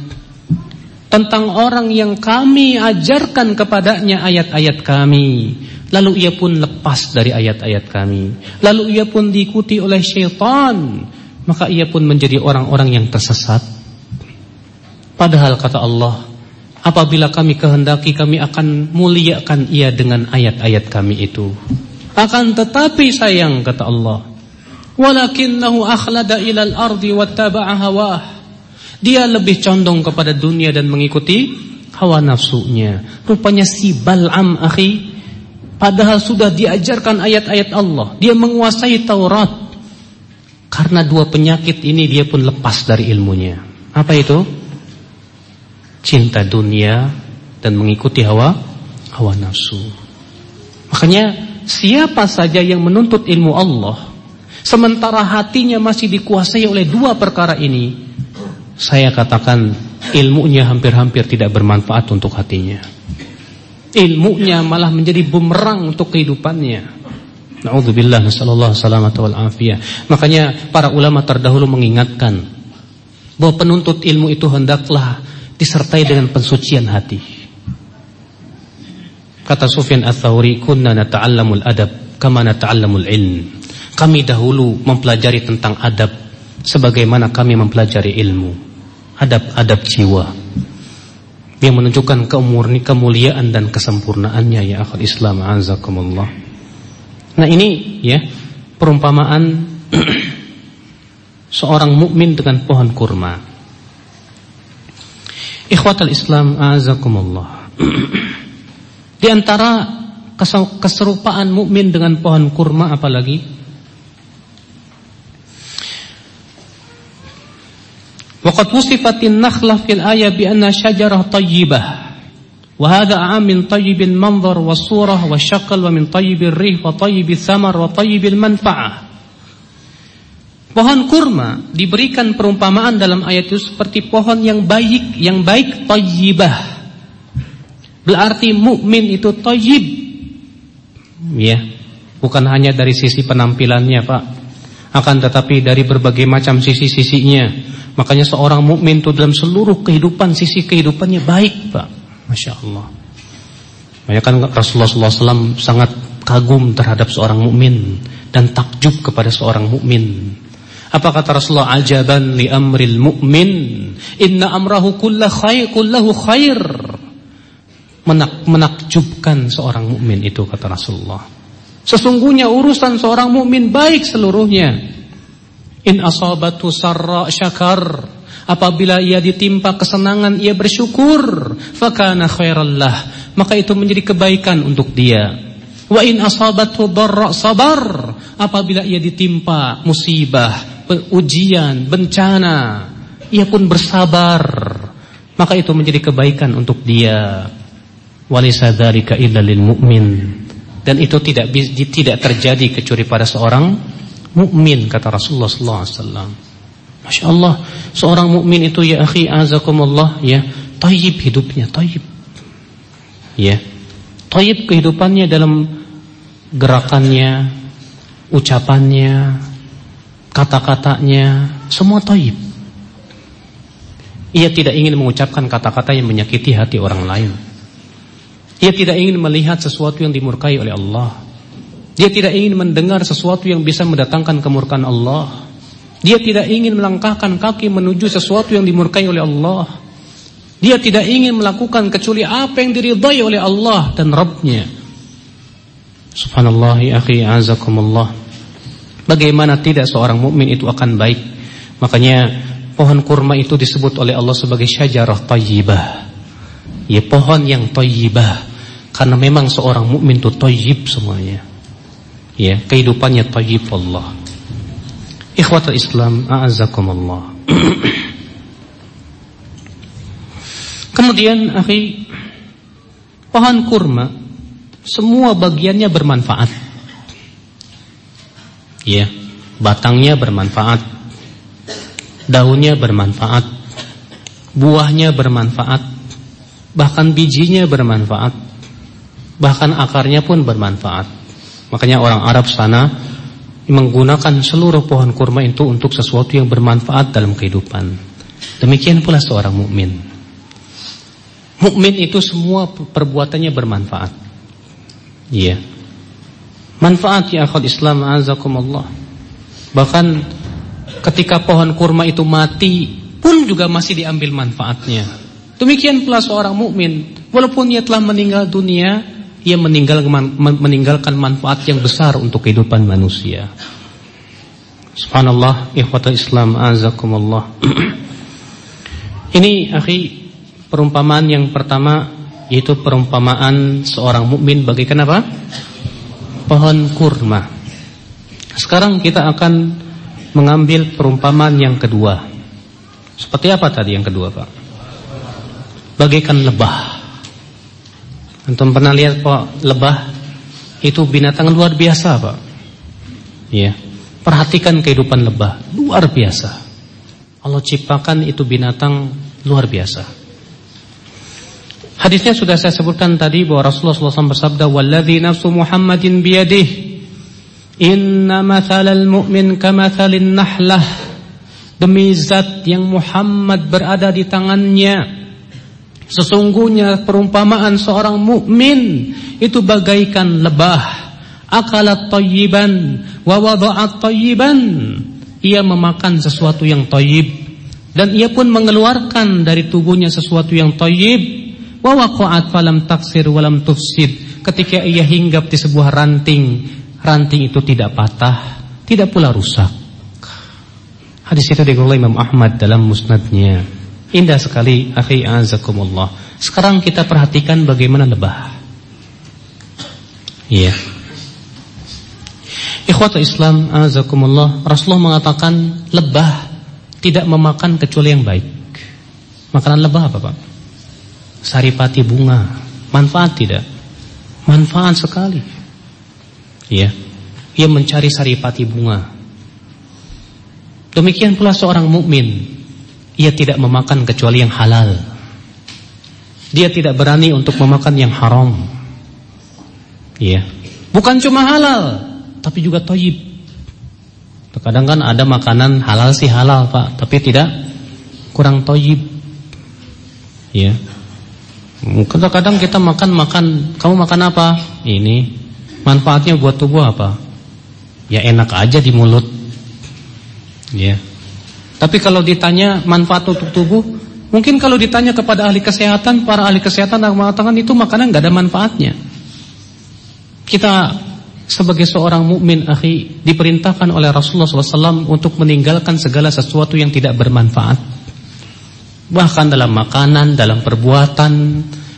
tentang orang yang kami ajarkan kepadanya ayat-ayat kami. Lalu ia pun lepas dari ayat-ayat kami. Lalu ia pun diikuti oleh syaitan. Maka ia pun menjadi orang-orang yang tersesat. Padahal kata Allah, apabila kami kehendaki kami akan muliakan ia dengan ayat-ayat kami itu. Akan tetapi sayang kata Allah, walakinnahu akhlada ilal ardi wattaba'a hawah. Dia lebih condong kepada dunia dan mengikuti hawa nafsunya. Rupanya si Bal'am akhi padahal sudah diajarkan ayat-ayat Allah, dia menguasai Taurat. Karena dua penyakit ini dia pun lepas dari ilmunya. Apa itu? Cinta dunia dan mengikuti hawa hawa nafsu. Makanya siapa saja yang menuntut ilmu Allah sementara hatinya masih dikuasai oleh dua perkara ini, saya katakan ilmunya hampir-hampir tidak bermanfaat untuk hatinya. Ilmunya malah menjadi bumerang untuk kehidupannya. Nauzubillah nasallallahu salamata wal. Makanya para ulama terdahulu mengingatkan bahwa penuntut ilmu itu hendaklah disertai dengan pensucian hati. Kata Sufyan Ats-Tsauri, "Kunna nata'allamul adab kama nata'allamul ilm." Kami dahulu mempelajari tentang adab sebagaimana kami mempelajari ilmu. Adab-adab jiwa yang menunjukkan keumurni kemuliaan dan kesempurnaannya ya akhul Islam azakumullah. Nah ini ya perumpamaan [CLEARS THROAT] seorang mukmin dengan pohon kurma. Ikhwatal Islam azakumullah. [CLEARS THROAT] Di antara keserupaan mukmin dengan pohon kurma apalagi? وقد وصفت النخلة في الآية بأن شجرة طيبة وهذا عام من طيب المنظر والصورة والشكل ومن طيب الريح وطيب الثمر وطيب المنفعة Pohon kurma diberikan perumpamaan dalam ayat itu seperti pohon yang baik, yang baik tayyibah. Berarti mukmin itu tayyib. Ya. Bukan hanya dari sisi penampilannya, Pak. Akan tetapi dari berbagai macam sisi-sisinya Makanya seorang mukmin itu dalam seluruh kehidupan sisi kehidupannya baik, Pak. Masya Allah. Makanya kan Rasulullah SAW sangat kagum terhadap seorang mukmin dan takjub kepada seorang mukmin. Apa kata Rasulullah ajaban li amril mu'min inna amrahu kulla khair kullahu khair Menak, menakjubkan seorang mukmin itu kata Rasulullah Sesungguhnya urusan seorang mukmin baik seluruhnya In asabatu sarra syakar. Apabila ia ditimpa kesenangan ia bersyukur, fakana khairallah. Maka itu menjadi kebaikan untuk dia. Wa in asabatu darra sabar. Apabila ia ditimpa musibah, ujian, bencana, ia pun bersabar. Maka itu menjadi kebaikan untuk dia. Walisa dzalika illa lil mu'min. Dan itu tidak tidak terjadi kecuali pada seorang mukmin kata Rasulullah sallallahu alaihi wasallam. Masya Allah, seorang mukmin itu ya akhi azakumullah ya, tayyib hidupnya, tayyib. Ya. Tayyib kehidupannya dalam gerakannya, ucapannya, kata-katanya, semua tayyib. Ia tidak ingin mengucapkan kata-kata yang menyakiti hati orang lain. Ia tidak ingin melihat sesuatu yang dimurkai oleh Allah. Dia tidak ingin mendengar sesuatu yang bisa mendatangkan kemurkaan Allah. Dia tidak ingin melangkahkan kaki menuju sesuatu yang dimurkai oleh Allah. Dia tidak ingin melakukan kecuali apa yang diridhai oleh Allah dan Rabbnya. Subhanallah ya akhi azakumullah. Bagaimana tidak seorang mukmin itu akan baik? Makanya pohon kurma itu disebut oleh Allah sebagai syajarah tayyibah. Ya pohon yang tayyibah. Karena memang seorang mukmin itu tayyib semuanya. Ya kehidupannya thayyib Allah. Ikhwatul Islam a'azzakumullah. [CLEARS THROAT] Kemudian akhi pohon kurma semua bagiannya bermanfaat. Ya batangnya bermanfaat. Daunnya bermanfaat. Buahnya bermanfaat bahkan bijinya bermanfaat bahkan akarnya pun bermanfaat Makanya orang Arab sana menggunakan seluruh pohon kurma itu untuk sesuatu yang bermanfaat dalam kehidupan. Demikian pula seorang mukmin. Mukmin itu semua perbuatannya bermanfaat. Iya. Manfaat ya akhul Islam azakumullah. Bahkan ketika pohon kurma itu mati pun juga masih diambil manfaatnya. Demikian pula seorang mukmin, walaupun ia telah meninggal dunia, ia meninggal, meninggalkan manfaat yang besar untuk kehidupan manusia. Subhanallah, ikhwata Islam azakumullah. [CLEARS THROAT] Ini akhi Perumpamaan yang pertama yaitu perumpamaan seorang mukmin bagaikan apa? Pohon kurma. Sekarang kita akan mengambil perumpamaan yang kedua. Seperti apa tadi yang kedua, Pak? Bagaikan lebah. Antum pernah lihat Pak lebah? Itu binatang luar biasa, Pak. Ya. Perhatikan kehidupan lebah, luar biasa. Allah ciptakan itu binatang luar biasa. Hadisnya sudah saya sebutkan tadi bahwa Rasulullah SAW bersabda, "Walladzi nafsu Muhammadin biyadih, inna mathalal mu'min kamathalin nahlah." Demi zat yang Muhammad berada di tangannya, Sesungguhnya perumpamaan seorang mukmin itu bagaikan lebah. Akalat tayyiban wa wada'at tayyiban. Ia memakan sesuatu yang tayyib dan ia pun mengeluarkan dari tubuhnya sesuatu yang tayyib. Wa waqa'at falam taksir walam tufsid. Ketika ia hinggap di sebuah ranting, ranting itu tidak patah, tidak pula rusak. Hadis itu dikeluarkan Imam Ahmad dalam musnadnya. Indah sekali, akhi azakumullah. Sekarang kita perhatikan bagaimana lebah. Iya. Ikhwata Islam azakumullah, Rasulullah mengatakan lebah tidak memakan kecuali yang baik. Makanan lebah apa, Pak? Saripati bunga. Manfaat tidak? Manfaat sekali. Iya. Ia mencari saripati bunga. Demikian pula seorang mukmin ia tidak memakan kecuali yang halal. Dia tidak berani untuk memakan yang haram. Iya. Bukan cuma halal, tapi juga toyib. Terkadang kan ada makanan halal sih halal pak, tapi tidak kurang toyib. Iya. Kadang-kadang kita makan makan, kamu makan apa? Ini manfaatnya buat tubuh apa? Ya enak aja di mulut. Ya. Tapi kalau ditanya manfaat untuk tubuh, mungkin kalau ditanya kepada ahli kesehatan, para ahli kesehatan akan mengatakan itu makanan nggak ada manfaatnya. Kita sebagai seorang mukmin akhi diperintahkan oleh Rasulullah SAW untuk meninggalkan segala sesuatu yang tidak bermanfaat. Bahkan dalam makanan, dalam perbuatan,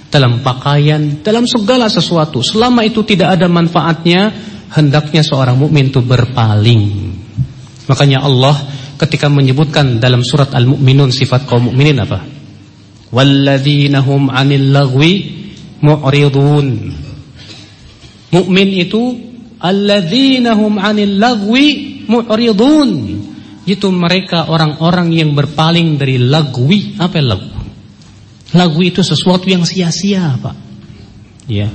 dalam pakaian, dalam segala sesuatu. Selama itu tidak ada manfaatnya, hendaknya seorang mukmin itu berpaling. Makanya Allah ketika menyebutkan dalam surat Al-Mu'minun sifat kaum mukminin apa? Walladzina hum 'anil lagwi mu'ridun. Mukmin itu alladzina hum 'anil lagwi mu'ridun. Itu mereka orang-orang yang berpaling dari lagwi. Apa lagu? Lagu itu sesuatu yang sia-sia, Pak. Ya.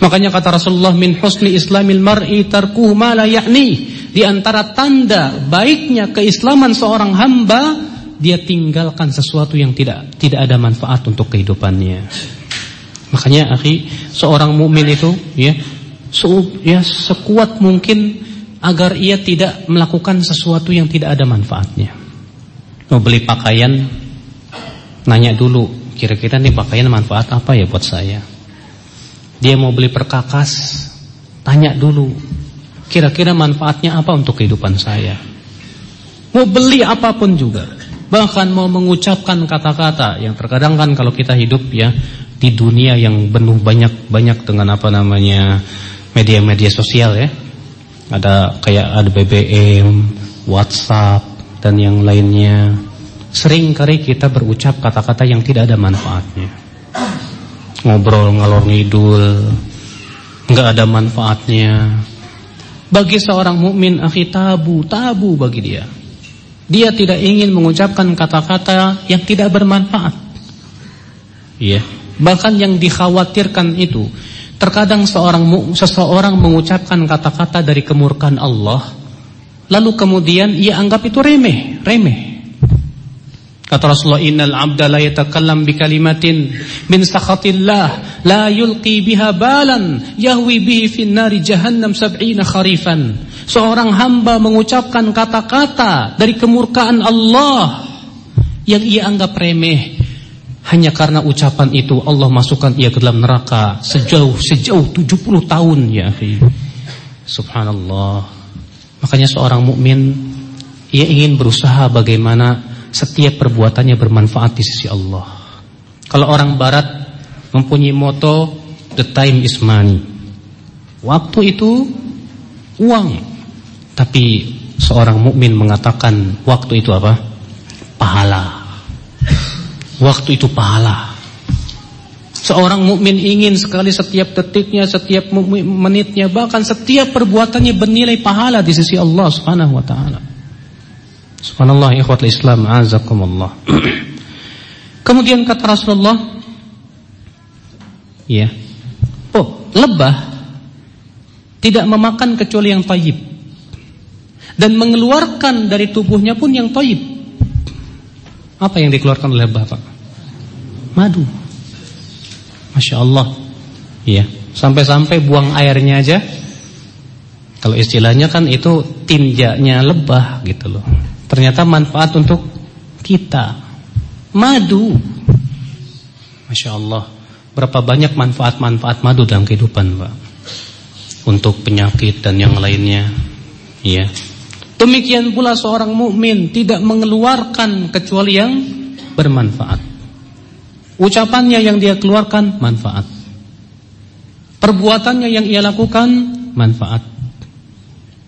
Makanya kata Rasulullah min husni islamil mar'i tarkuhu ma la ya'ni. Di antara tanda baiknya keislaman seorang hamba, dia tinggalkan sesuatu yang tidak tidak ada manfaat untuk kehidupannya. Makanya akhi, seorang mukmin itu ya, se ya sekuat mungkin agar ia tidak melakukan sesuatu yang tidak ada manfaatnya. Mau beli pakaian, nanya dulu, kira-kira nih pakaian manfaat apa ya buat saya? Dia mau beli perkakas, tanya dulu, Kira-kira manfaatnya apa untuk kehidupan saya? Mau beli apa pun juga. Bahkan mau mengucapkan kata-kata yang terkadang kan kalau kita hidup ya di dunia yang penuh banyak-banyak dengan apa namanya media-media sosial ya. Ada kayak ada BBM, WhatsApp dan yang lainnya. Sering kali kita berucap kata-kata yang tidak ada manfaatnya. Ngobrol ngalor ngidul, nggak ada manfaatnya. Bagi seorang mukmin akhi tabu, tabu bagi dia. Dia tidak ingin mengucapkan kata-kata yang tidak bermanfaat. Iya. Bahkan yang dikhawatirkan itu terkadang seorang seseorang mengucapkan kata-kata dari kemurkaan Allah lalu kemudian ia anggap itu remeh, remeh. Kata Rasulullah innal abda la yatakallam bi kalimatin min sakhatillah la yulqi biha balan yahwi bihi fin nari jahannam sab'ina kharifan. Seorang hamba mengucapkan kata-kata dari kemurkaan Allah yang ia anggap remeh hanya karena ucapan itu Allah masukkan ia ke dalam neraka sejauh sejauh 70 tahun ya akhi. Subhanallah. Makanya seorang mukmin ia ingin berusaha bagaimana setiap perbuatannya bermanfaat di sisi Allah. Kalau orang barat mempunyai moto the time is money. Waktu itu uang. Tapi seorang mukmin mengatakan waktu itu apa? Pahala. Waktu itu pahala. Seorang mukmin ingin sekali setiap detiknya, setiap menitnya, bahkan setiap perbuatannya bernilai pahala di sisi Allah Subhanahu wa taala. Subhanallah ikhwatul Islam azakumullah. Kemudian kata Rasulullah ya. Oh, lebah tidak memakan kecuali yang tayyib. Dan mengeluarkan dari tubuhnya pun yang tayyib. Apa yang dikeluarkan oleh lebah, Pak? Madu. Masya Allah. Ya, sampai-sampai buang airnya aja. Kalau istilahnya kan itu tinjaknya lebah gitu loh. Ternyata manfaat untuk kita. Madu. Masya Allah. Berapa banyak manfaat-manfaat madu dalam kehidupan Pak. Untuk penyakit dan yang lainnya. Ya. Demikian pula seorang mukmin tidak mengeluarkan kecuali yang bermanfaat. Ucapannya yang dia keluarkan manfaat. Perbuatannya yang ia lakukan manfaat.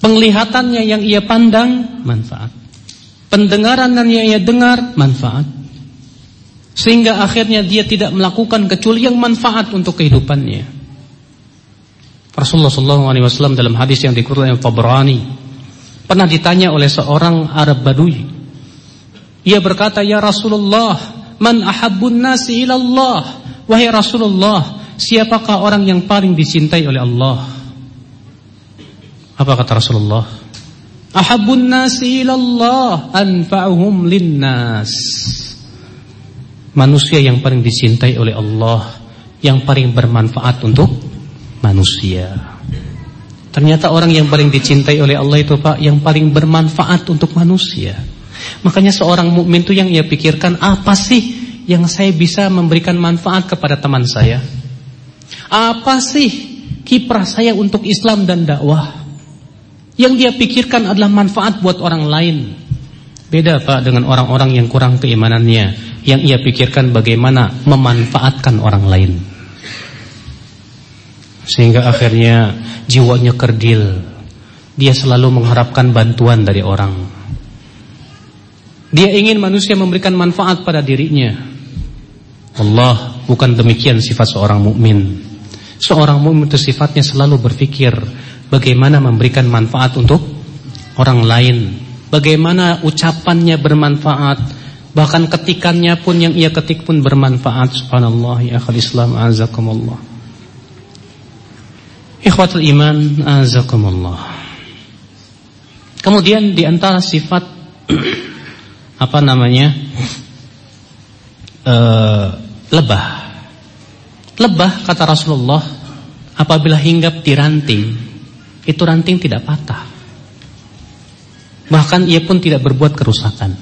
Penglihatannya yang ia pandang manfaat. Pendengaran yang ia dengar manfaat. Sehingga akhirnya dia tidak melakukan kecuali yang manfaat untuk kehidupannya. Rasulullah SAW dalam hadis yang dikeluarkan oleh Tabrani pernah ditanya oleh seorang Arab Badui. Ia berkata, "Ya Rasulullah, man ahabbun nasi ilallah?" Wahai Rasulullah, siapakah orang yang paling dicintai oleh Allah? Apa kata Rasulullah? Ahabun nasi ilallah anfa'uhum linnas. Manusia yang paling dicintai oleh Allah, yang paling bermanfaat untuk manusia. Ternyata orang yang paling dicintai oleh Allah itu Pak, yang paling bermanfaat untuk manusia. Makanya seorang mukmin itu yang ia pikirkan apa sih yang saya bisa memberikan manfaat kepada teman saya? Apa sih kiprah saya untuk Islam dan dakwah? Yang dia pikirkan adalah manfaat buat orang lain. Beda Pak dengan orang-orang yang kurang keimanannya, yang ia pikirkan bagaimana memanfaatkan orang lain. Sehingga akhirnya jiwanya kerdil. Dia selalu mengharapkan bantuan dari orang. Dia ingin manusia memberikan manfaat pada dirinya. Allah bukan demikian sifat seorang mukmin. Seorang mukmin itu sifatnya selalu berpikir bagaimana memberikan manfaat untuk orang lain, bagaimana ucapannya bermanfaat, bahkan ketikannya pun yang ia ketik pun bermanfaat. Subhanallah ya akhal Islam azakumullah. Ikhwatul iman azakumullah. Kemudian di antara sifat [CLEARS THROAT] apa namanya? Uh, [CLEARS THROAT] lebah. Lebah kata Rasulullah apabila hinggap di ranting itu ranting tidak patah. Bahkan ia pun tidak berbuat kerusakan.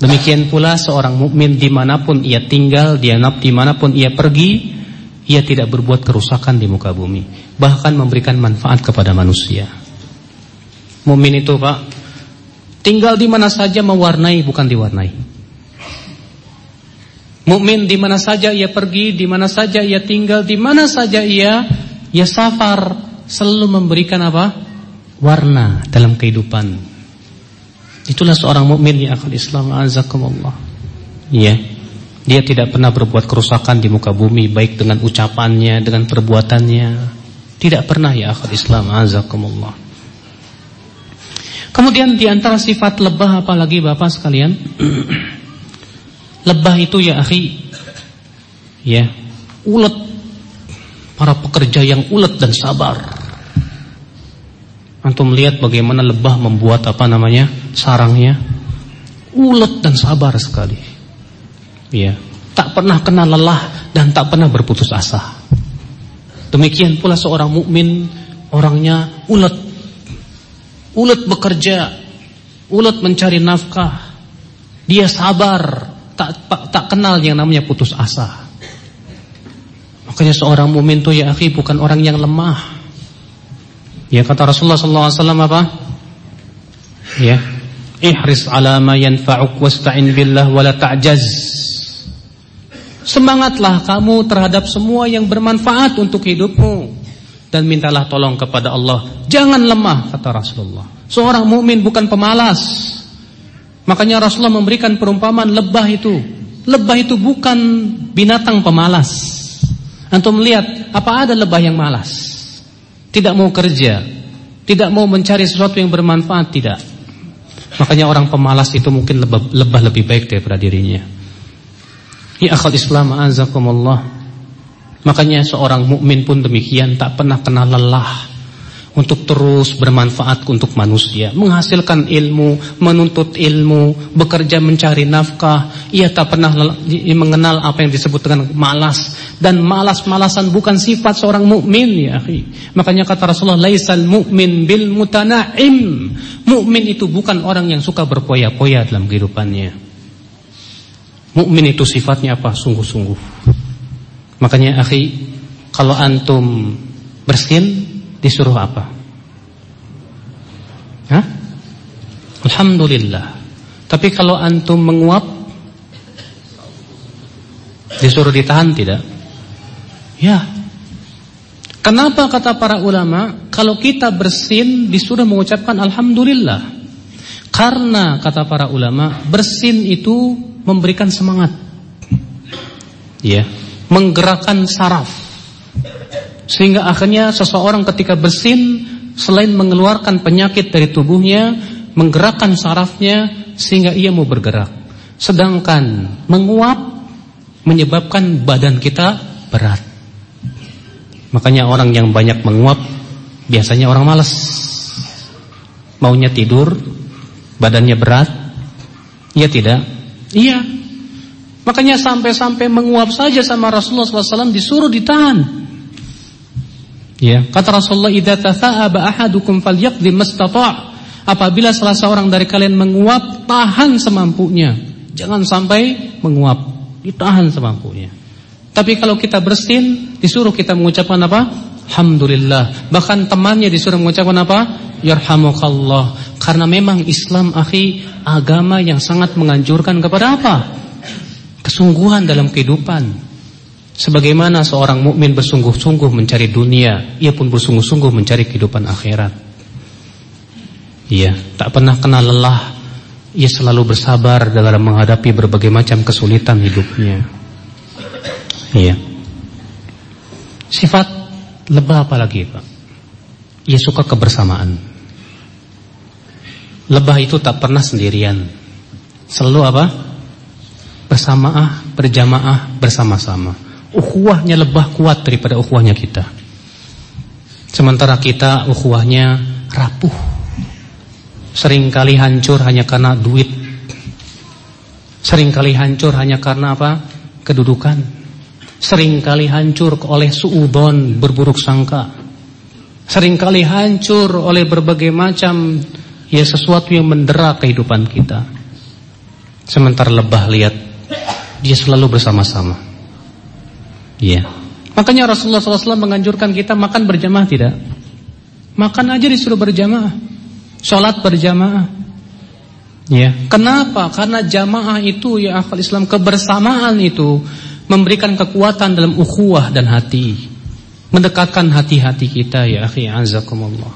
Demikian pula seorang mukmin di mana pun ia tinggal, di mana pun ia pergi, ia tidak berbuat kerusakan di muka bumi. Bahkan memberikan manfaat kepada manusia. Mukmin itu pak, tinggal di mana saja mewarnai bukan diwarnai. Mukmin di mana saja ia pergi, di mana saja ia tinggal, di mana saja ia ia safar, selalu memberikan apa? Warna dalam kehidupan. Itulah seorang mukmin ya akal Islam azakumullah. Ya. Dia tidak pernah berbuat kerusakan di muka bumi baik dengan ucapannya, dengan perbuatannya. Tidak pernah ya akal Islam azakumullah. Kemudian di antara sifat lebah apalagi Bapak sekalian? [CLEARS THROAT] lebah itu ya akhi ya, ulet para pekerja yang ulet dan sabar. Antum melihat bagaimana lebah membuat apa namanya sarangnya, ulet dan sabar sekali. Ya, tak pernah kena lelah dan tak pernah berputus asa. Demikian pula seorang mukmin orangnya ulet, ulet bekerja, ulet mencari nafkah. Dia sabar, tak tak kenal yang namanya putus asa. Makanya seorang mukmin itu ya akhi bukan orang yang lemah. Ya kata Rasulullah SAW apa? Ya, ihris ala ma yanfa'uk wasta'in billah wala ta'jaz. Semangatlah kamu terhadap semua yang bermanfaat untuk hidupmu dan mintalah tolong kepada Allah. Jangan lemah kata Rasulullah. Seorang mukmin bukan pemalas. Makanya Rasulullah memberikan perumpamaan lebah itu. Lebah itu bukan binatang pemalas. Antum melihat apa ada lebah yang malas? Tidak mau kerja, tidak mau mencari sesuatu yang bermanfaat, tidak. Makanya orang pemalas itu mungkin lebah, lebah lebih baik daripada dirinya. Ya akhal Islam azakumullah. Makanya seorang mukmin pun demikian tak pernah kenal lelah untuk terus bermanfaat untuk manusia, menghasilkan ilmu, menuntut ilmu, bekerja mencari nafkah. Ia tak pernah mengenal apa yang disebut dengan malas dan malas-malasan bukan sifat seorang mukmin ya. Makanya kata Rasulullah, "Laisal mu'min bil mutanaim." Mukmin itu bukan orang yang suka berpoya-poya dalam kehidupannya. Mukmin itu sifatnya apa? Sungguh-sungguh. Makanya akhi, kalau antum bersin disuruh apa? Hah? Alhamdulillah. Tapi kalau antum menguap disuruh ditahan tidak? Ya. Kenapa kata para ulama kalau kita bersin disuruh mengucapkan alhamdulillah? Karena kata para ulama bersin itu memberikan semangat. Ya menggerakkan saraf. Sehingga akhirnya seseorang ketika bersin selain mengeluarkan penyakit dari tubuhnya, menggerakkan sarafnya sehingga ia mau bergerak. Sedangkan menguap menyebabkan badan kita berat. Makanya orang yang banyak menguap biasanya orang malas. Maunya tidur, badannya berat. Iya tidak? Iya, Makanya sampai-sampai menguap saja sama Rasulullah SAW disuruh ditahan. Ya, kata Rasulullah, "Idza tatha'aba ahadukum falyaqdi mastata'." Apabila salah seorang dari kalian menguap, tahan semampunya. Jangan sampai menguap, ditahan semampunya. Tapi kalau kita bersin, disuruh kita mengucapkan apa? Alhamdulillah. Bahkan temannya disuruh mengucapkan apa? Yarhamukallah. Karena memang Islam akhi agama yang sangat menganjurkan kepada apa? kesungguhan dalam kehidupan. Sebagaimana seorang mukmin bersungguh-sungguh mencari dunia, ia pun bersungguh-sungguh mencari kehidupan akhirat. Ia tak pernah kenal lelah. Ia selalu bersabar dalam menghadapi berbagai macam kesulitan hidupnya. Iya. Sifat lebah apa lagi, Pak? Ia suka kebersamaan. Lebah itu tak pernah sendirian. Selalu apa? bersamaah, berjamaah, bersama-sama. Ukhuwahnya lebah kuat daripada ukhuwahnya kita. Sementara kita ukhuwahnya rapuh. Seringkali hancur hanya karena duit. Seringkali hancur hanya karena apa? Kedudukan. Seringkali hancur oleh suudon, berburuk sangka. Seringkali hancur oleh berbagai macam ya sesuatu yang mendera kehidupan kita. Sementara lebah lihat dia selalu bersama-sama. Iya. Makanya Rasulullah SAW menganjurkan kita makan berjamaah tidak? Makan aja disuruh berjamaah. Sholat berjamaah. Ya. Kenapa? Karena jamaah itu ya akal Islam kebersamaan itu memberikan kekuatan dalam ukhuwah dan hati. Mendekatkan hati-hati kita ya akhi azakumullah.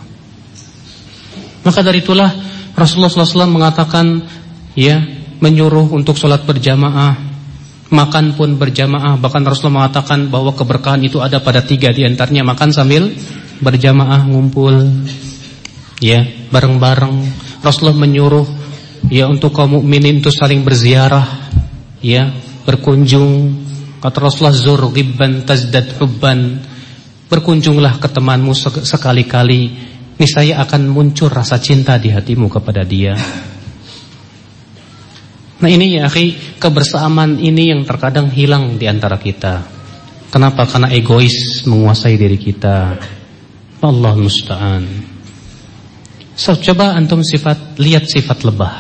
Maka dari itulah Rasulullah SAW mengatakan ya menyuruh untuk sholat berjamaah makan pun berjamaah. Bahkan Rasulullah mengatakan bahwa keberkahan itu ada pada tiga di antaranya makan sambil berjamaah ngumpul ya bareng-bareng. Rasulullah menyuruh ya untuk kaum mukminin itu saling berziarah ya berkunjung. Kata Rasulullah zur ghibban tazdad hubban. Berkunjunglah ke temanmu sekali-kali. Niscaya akan muncul rasa cinta di hatimu kepada dia Nah ini ya akhi, kebersamaan ini yang terkadang hilang di antara kita. Kenapa? Karena egois menguasai diri kita. Allah musta'an. So, coba antum sifat lihat sifat lebah.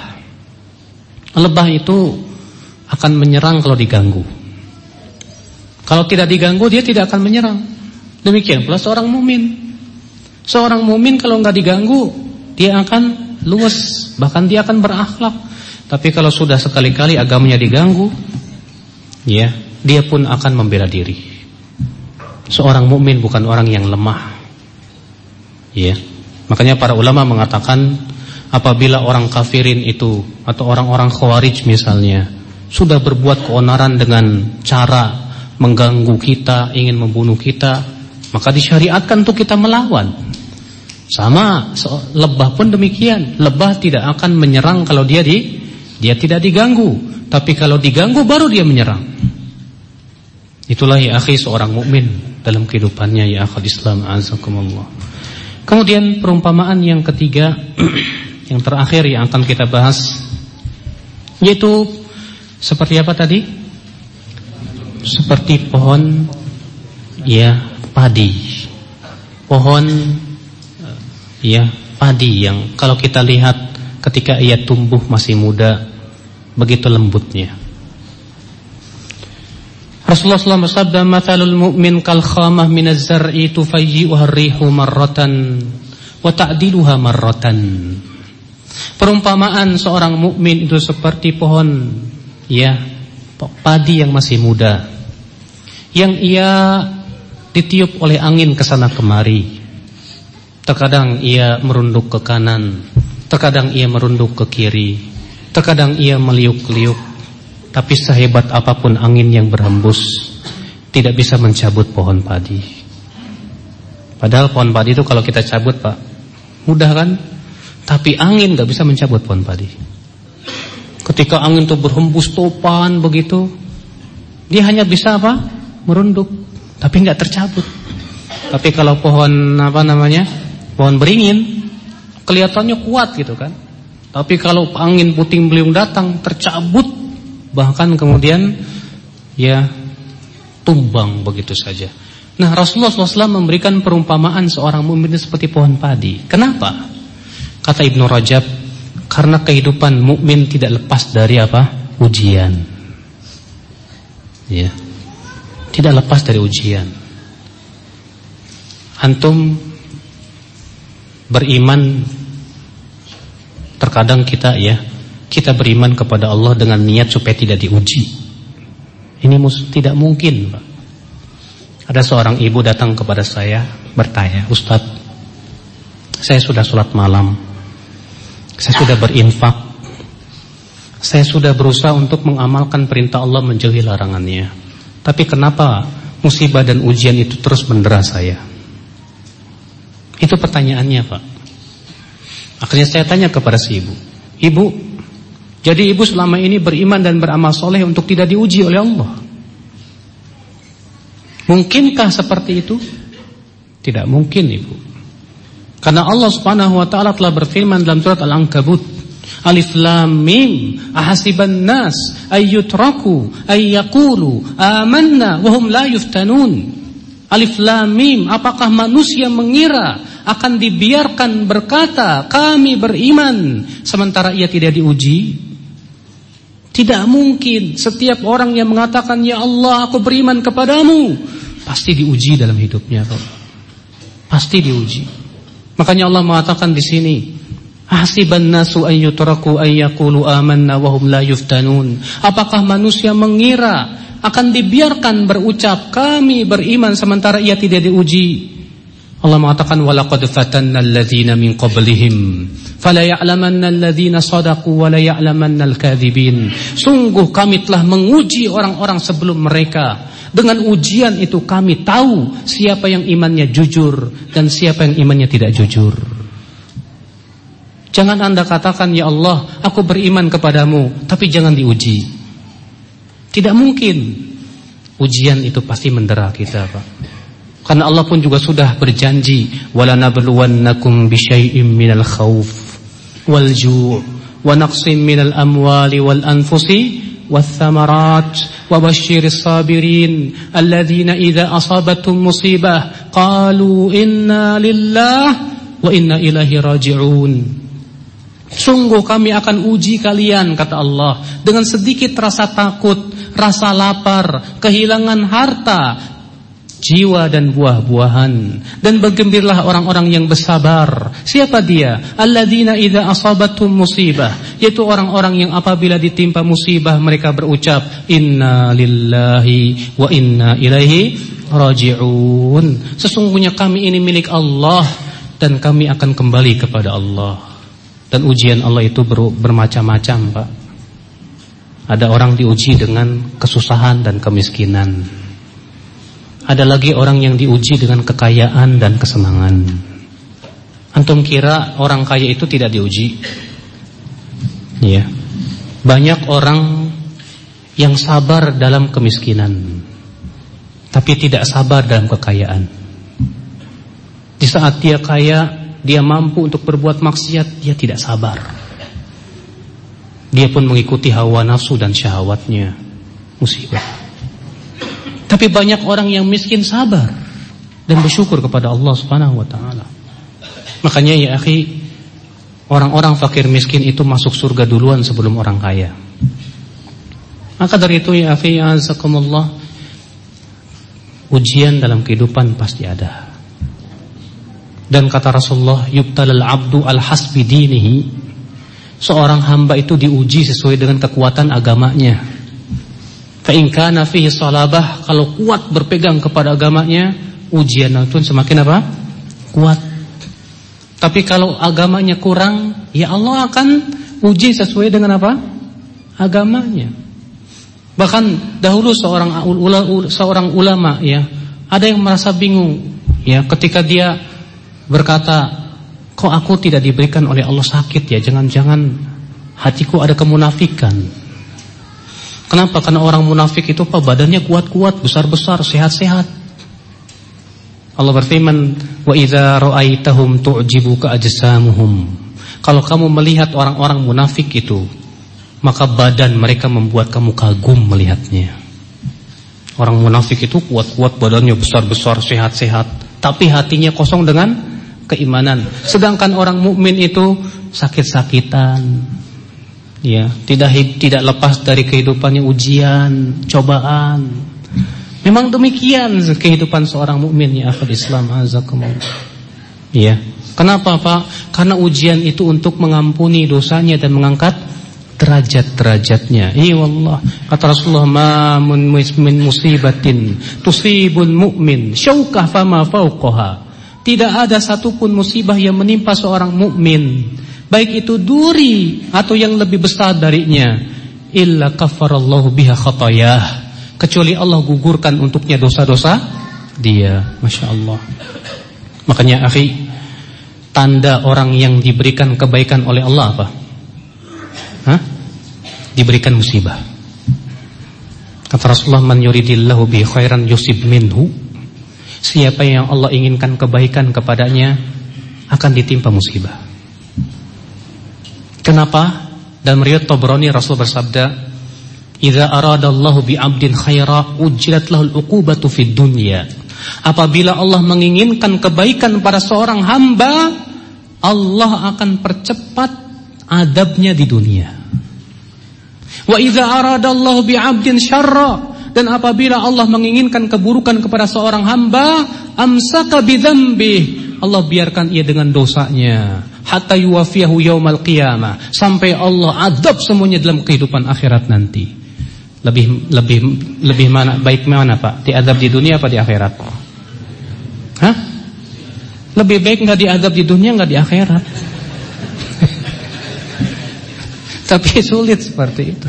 Lebah itu akan menyerang kalau diganggu. Kalau tidak diganggu dia tidak akan menyerang. Demikian pula seorang mumin. Seorang mumin kalau nggak diganggu dia akan luwes, bahkan dia akan berakhlak. Tapi kalau sudah sekali-kali agamanya diganggu, ya, dia pun akan membela diri. Seorang mukmin bukan orang yang lemah. Ya. Makanya para ulama mengatakan apabila orang kafirin itu atau orang-orang khawarij misalnya sudah berbuat keonaran dengan cara mengganggu kita, ingin membunuh kita, maka disyariatkan untuk kita melawan. Sama lebah pun demikian. Lebah tidak akan menyerang kalau dia di dia tidak diganggu, tapi kalau diganggu baru dia menyerang. Itulah ya akhi seorang mukmin dalam kehidupannya ya akhul Islam azakumullah. Kemudian perumpamaan yang ketiga [CLEARS THROAT] yang terakhir yang akan kita bahas yaitu seperti apa tadi? Seperti pohon ya padi. Pohon ya padi yang kalau kita lihat ketika ia tumbuh masih muda begitu lembutnya. Rasulullah SAW bersabda, "Mathalul mu'min kal khamah min az-zar'i tufayyi'uha ar-rihu marratan wa ta'diluha marratan." Perumpamaan seorang mukmin itu seperti pohon ya padi yang masih muda yang ia ditiup oleh angin ke sana kemari terkadang ia merunduk ke kanan terkadang ia merunduk ke kiri terkadang ia meliuk-liuk tapi sehebat apa pun angin yang berhembus tidak bisa mencabut pohon padi padahal pohon padi itu kalau kita cabut Pak mudah kan tapi angin gak bisa mencabut pohon padi Ketika angin itu berhembus topan begitu, dia hanya bisa apa? Merunduk, tapi nggak tercabut. Tapi kalau pohon apa namanya? Pohon beringin, kelihatannya kuat gitu kan. Tapi kalau angin puting beliung datang, tercabut, bahkan kemudian ya tumbang begitu saja. Nah Rasulullah SAW memberikan perumpamaan seorang mukmin seperti pohon padi. Kenapa? Kata Ibnu Rajab, karena kehidupan mukmin tidak lepas dari apa? Ujian. Ya. Tidak lepas dari ujian. Antum beriman terkadang kita ya, kita beriman kepada Allah dengan niat supaya tidak diuji. Ini tidak mungkin, Pak. Ada seorang ibu datang kepada saya bertanya, "Ustadz, saya sudah sholat malam." Saya sudah berinfak. Saya sudah berusaha untuk mengamalkan perintah Allah menjauhi larangannya. Tapi kenapa musibah dan ujian itu terus mendera saya? Itu pertanyaannya Pak. Akhirnya saya tanya kepada si ibu. Ibu, jadi ibu selama ini beriman dan beramal soleh untuk tidak diuji oleh Allah. Mungkinkah seperti itu? Tidak mungkin ibu. Karena Allah Subhanahu wa taala telah berfirman dalam surat Al-Ankabut, Alif Lam Mim, ahasiban nas ayyutraku ayyaqulu amanna wa hum la yuftanun. Alif Lam Mim, apakah manusia mengira akan dibiarkan berkata kami beriman sementara ia tidak diuji? Tidak mungkin setiap orang yang mengatakan ya Allah aku beriman kepadamu pasti diuji dalam hidupnya. Pasti diuji. Makanya Allah mengatakan di sini, Hasiban nasu an yutraku an yaqulu amanna la yuftanun. Apakah manusia mengira akan dibiarkan berucap kami beriman sementara ia tidak diuji? Allah mengatakan walaqad fatanna alladhina min qablihim fala ya'lamanna alladhina sadaqu wa la ya'lamanna. Sungguh kami telah menguji orang-orang sebelum mereka dengan ujian itu kami tahu siapa yang imannya jujur dan siapa yang imannya tidak jujur. Jangan anda katakan, Ya Allah, aku beriman kepadamu, tapi jangan diuji. Tidak mungkin. Ujian itu pasti mendera kita, Pak. Karena Allah pun juga sudah berjanji, وَلَنَبْلُوَنَّكُمْ بِشَيْءٍ مِنَ الْخَوْفِ وَالْجُوعِ وَنَقْصٍ مِنَ الْأَمْوَالِ وَالْأَنفُسِ والثمرات وبشر الصابرين الذين إذا أصابتهم مصيبة قالوا إنا لله وإنا إليه راجعون Sungguh kami akan uji kalian kata Allah dengan sedikit rasa takut, rasa lapar, kehilangan harta, jiwa dan buah-buahan. Dan bergembiralah orang-orang yang bersabar. Siapa dia? Alladzina idza asabatum musibah. Yaitu orang-orang yang apabila ditimpa musibah mereka berucap inna lillahi wa inna ilaihi rajiun. Sesungguhnya kami ini milik Allah dan kami akan kembali kepada Allah. Dan ujian Allah itu bermacam-macam Pak. Ada orang diuji dengan kesusahan dan kemiskinan. Ada lagi orang yang diuji dengan kekayaan dan kesenangan. Antum kira orang kaya itu tidak diuji? Ya. Banyak orang yang sabar dalam kemiskinan. Tapi tidak sabar dalam kekayaan. Di saat dia kaya, dia mampu untuk berbuat maksiat, dia tidak sabar. Dia pun mengikuti hawa nafsu dan syahwatnya. Musibah. Tapi banyak orang yang miskin sabar dan bersyukur kepada Allah Subhanahu wa taala. Makanya ya akhi, orang-orang fakir miskin itu masuk surga duluan sebelum orang kaya. Maka dari itu ya akhi, azakumullah, ujian dalam kehidupan pasti ada. Dan kata Rasulullah, yubtalal abdu al-hasbi dinihi seorang hamba itu diuji sesuai dengan kekuatan agamanya. Fa in kana fihi salabah, kalau kuat berpegang kepada agamanya, ujian itu semakin apa? Kuat. Tapi kalau agamanya kurang, ya Allah akan uji sesuai dengan apa? Agamanya. Bahkan dahulu seorang seorang ulama ya, ada yang merasa bingung ya ketika dia berkata Kok aku tidak diberikan oleh Allah sakit ya? Jangan-jangan hatiku ada kemunafikan. Kenapa? Karena orang munafik itu apa? Badannya kuat-kuat, besar-besar, sehat-sehat. Allah berfirman, "Wa idza ra'aitahum tu'jibuka ajsamuhum." Kalau kamu melihat orang-orang munafik itu, maka badan mereka membuat kamu kagum melihatnya. Orang munafik itu kuat-kuat, badannya besar-besar, sehat-sehat, tapi hatinya kosong dengan keimanan. Sedangkan orang mukmin itu sakit-sakitan. Ya, tidak tidak lepas dari kehidupannya ujian, cobaan. Memang demikian kehidupan seorang mukmin ya akhir Islam azakumullah. Ya. Kenapa, Pak? Karena ujian itu untuk mengampuni dosanya dan mengangkat derajat-derajatnya. Iya wallah. Kata Rasulullah, "Ma min musibatin tusibul mu'min syaukah fama fauqaha." Tidak ada satupun musibah yang menimpa seorang mukmin, baik itu duri atau yang lebih besar darinya, illa kafarallahu biha khatayah. Kecuali Allah gugurkan untuknya dosa-dosa dia. Masya Allah. Makanya akhi, tanda orang yang diberikan kebaikan oleh Allah apa? Hah? Diberikan musibah. Kata Rasulullah man yuridillahu bi khairan yusib minhu Siapa yang Allah inginkan kebaikan kepadanya akan ditimpa musibah. Kenapa? Dalam riwayat Tabrani Rasul bersabda, "Idza aradallahu bi 'abdin khaira ujilat lahul uqubatu fid dunya." Apabila Allah menginginkan kebaikan pada seorang hamba, Allah akan percepat adabnya di dunia. Wa idza aradallahu bi 'abdin syarra dan apabila Allah menginginkan keburukan kepada seorang hamba, amsaka bidzambi. Allah biarkan ia dengan dosanya hatta yuwafiyahu yaumal qiyamah sampai Allah adab semuanya dalam kehidupan akhirat nanti. Lebih lebih lebih mana baik mana Pak? Diadab di dunia apa di akhirat? Hah? Lebih baik nggak diadab di dunia nggak di akhirat. [LAUGHS] Tapi sulit seperti itu.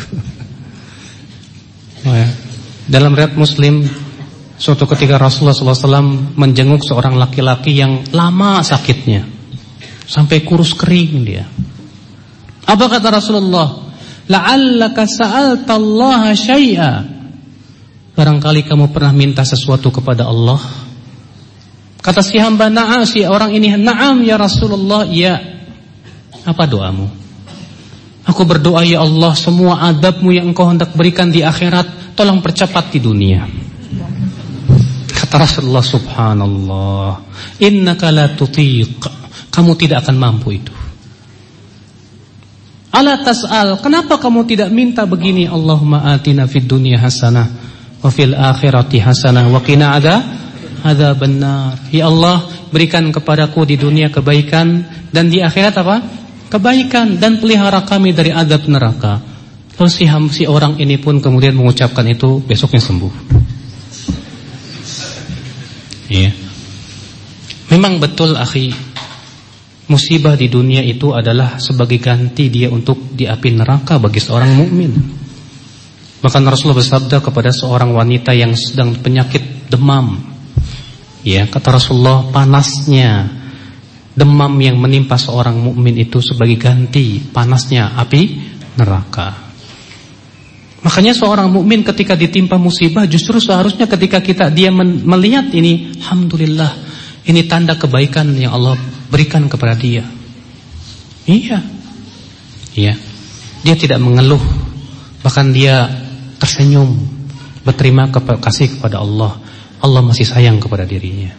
Oh ya. Dalam riwayat Muslim, suatu ketika Rasulullah SAW menjenguk seorang laki-laki yang lama sakitnya, sampai kurus kering dia. Apa kata Rasulullah? La'allaka sa'alta Allah syai'a. Barangkali kamu pernah minta sesuatu kepada Allah. Kata si hamba na'am si orang ini, "Na'am ya Rasulullah." Ya. Apa doamu? Aku berdoa ya Allah, semua adabmu yang engkau hendak berikan di akhirat tolong percepat di dunia. Kata Rasulullah subhanallah, innaka la tutiq. Kamu tidak akan mampu itu. Ala tas'al, kenapa kamu tidak minta begini? Allahumma atina fid dunya hasanah wa fil akhirati hasanah wa qina ada adzaban nar. Ya Allah, berikan kepadaku di dunia kebaikan dan di akhirat apa? Kebaikan dan pelihara kami dari adab neraka. Lalu si, si orang ini pun kemudian mengucapkan itu besoknya sembuh. Iya. Memang betul akhi Musibah di dunia itu adalah sebagai ganti dia untuk di api neraka bagi seorang mukmin. Bahkan Rasulullah bersabda kepada seorang wanita yang sedang penyakit demam. Ya, kata Rasulullah, panasnya demam yang menimpa seorang mukmin itu sebagai ganti panasnya api neraka. Makanya seorang mukmin ketika ditimpa musibah justru seharusnya ketika kita dia melihat ini, alhamdulillah, ini tanda kebaikan yang Allah berikan kepada dia. Iya. Iya. Dia tidak mengeluh, bahkan dia tersenyum, berterima kasih kepada Allah. Allah masih sayang kepada dirinya.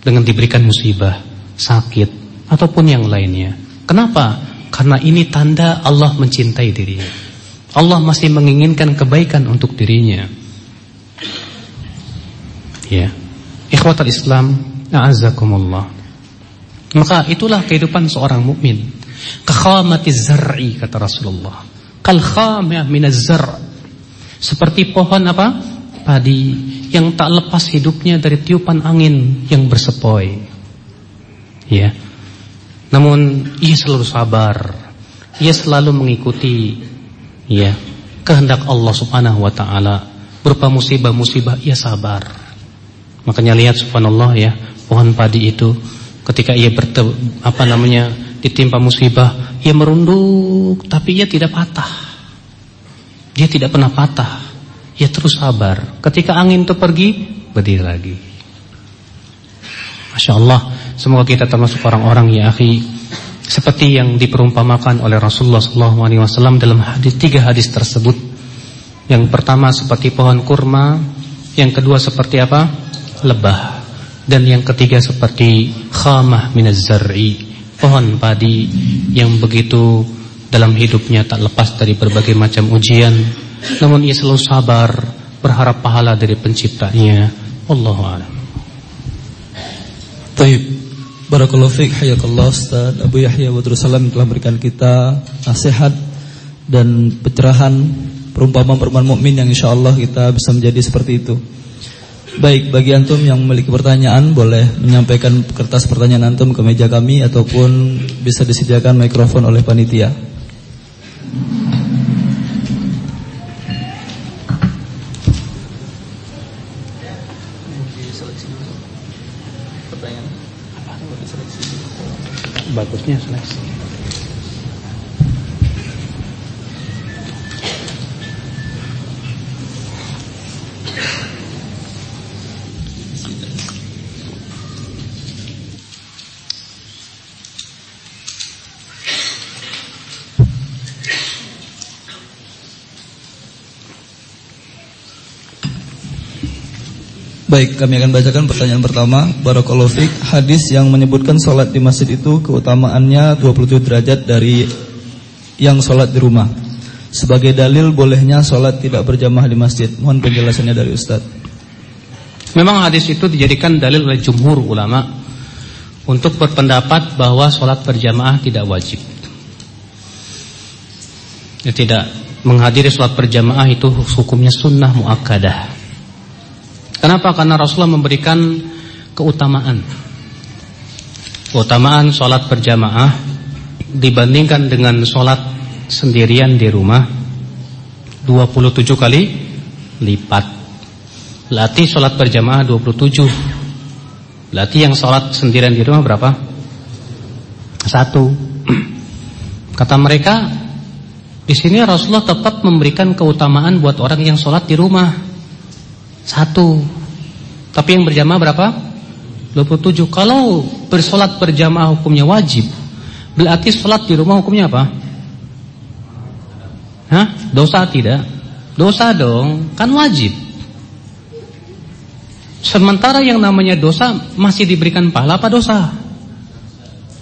Dengan diberikan musibah, sakit, ataupun yang lainnya. Kenapa? Karena ini tanda Allah mencintai dirinya. Allah masih menginginkan kebaikan untuk dirinya. Ya. Ikhwatal Islam, a'azzakumullah. Maka itulah kehidupan seorang mukmin. Kakhamatiz zar'i kata Rasulullah. Kal khamah minaz zar'. Seperti pohon apa? Padi yang tak lepas hidupnya dari tiupan angin yang bersepoi. Ya. Namun ia selalu sabar. Ia selalu mengikuti ya kehendak Allah Subhanahu wa taala. Berupa musibah-musibah ia sabar. Makanya lihat subhanallah ya, pohon padi itu ketika ia bertemu, apa namanya ditimpa musibah, ia merunduk tapi ia tidak patah. Dia tidak pernah patah. Ia terus sabar. Ketika angin itu pergi, berdiri lagi. Masya Allah, semoga kita termasuk orang-orang ya akhi seperti yang diperumpamakan oleh Rasulullah SAW dalam hadis tiga hadis tersebut. Yang pertama seperti pohon kurma, yang kedua seperti apa? Lebah dan yang ketiga seperti khamah minaz zar'i, pohon padi yang begitu dalam hidupnya tak lepas dari berbagai macam ujian, namun ia selalu sabar, berharap pahala dari penciptanya. Allahu a'lam. Baik. Barakallahu fiik hayakallah Ustaz Abu Yahya wa Salam telah berikan kita nasihat dan pencerahan perumpamaan-perumpamaan mukmin yang insyaallah kita bisa menjadi seperti itu. Baik, bagi antum yang memiliki pertanyaan boleh menyampaikan kertas pertanyaan antum ke meja kami ataupun bisa disediakan mikrofon oleh panitia. Bagusnya seleksi. Baik, kami akan bacakan pertanyaan pertama. Barakallahu fiik. Hadis yang menyebutkan sholat di masjid itu keutamaannya 27 derajat dari yang sholat di rumah. Sebagai dalil bolehnya sholat tidak berjamaah di masjid. Mohon penjelasannya dari Ustaz. Memang hadis itu dijadikan dalil oleh jumhur ulama untuk berpendapat bahwa sholat berjamaah tidak wajib. Ya, tidak menghadiri sholat berjamaah itu hukumnya sunnah muakkadah. Kenapa? Karena Rasulullah memberikan keutamaan. Keutamaan sholat berjamaah dibandingkan dengan sholat sendirian di rumah 27 kali lipat. Berarti sholat berjamaah 27. Berarti yang sholat sendirian di rumah berapa? Satu. [CLEARS THROAT] Kata mereka, di sini Rasulullah tetap memberikan keutamaan buat orang yang sholat di rumah. Satu. Tapi yang berjamaah berapa? 27. Kalau bersolat berjamaah hukumnya wajib, berarti solat di rumah hukumnya apa? Hah? Dosa tidak? Dosa dong, kan wajib. Sementara yang namanya dosa masih diberikan pahala apa dosa?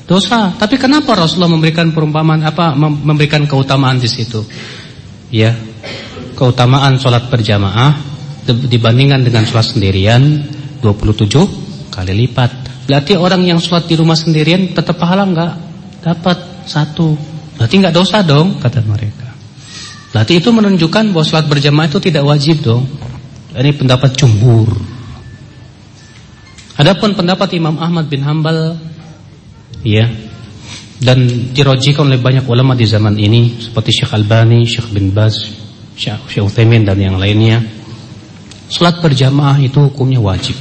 Dosa. Tapi kenapa Rasulullah memberikan perumpamaan apa memberikan keutamaan di situ? Ya. Keutamaan solat berjamaah dibandingkan dengan sholat sendirian 27 kali lipat. Berarti orang yang sholat di rumah sendirian tetap pahala enggak? Dapat satu. Berarti enggak dosa dong, kata mereka. Berarti itu menunjukkan bahwa sholat berjamaah itu tidak wajib dong. Ini pendapat jumhur. Adapun pendapat Imam Ahmad bin Hambal ya dan dirojikan oleh banyak ulama di zaman ini seperti Syekh Albani, Syekh bin Baz, Syekh Utsaimin dan yang lainnya. Salat berjamaah itu hukumnya wajib.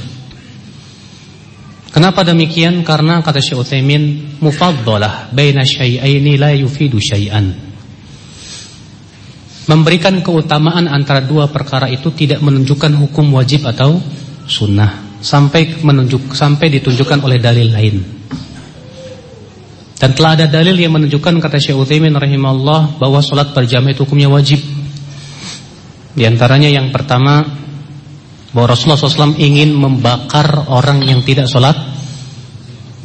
Kenapa demikian? Karena kata Syekh Utsaimin, mufaddalah baina syai'aini la yufidu syai'an. Memberikan keutamaan antara dua perkara itu tidak menunjukkan hukum wajib atau sunnah sampai menunjuk sampai ditunjukkan oleh dalil lain. Dan telah ada dalil yang menunjukkan kata Syekh Utsaimin rahimahullah bahwa salat berjamaah itu hukumnya wajib. Di antaranya yang pertama bahwa Rasulullah SAW ingin membakar orang yang tidak sholat,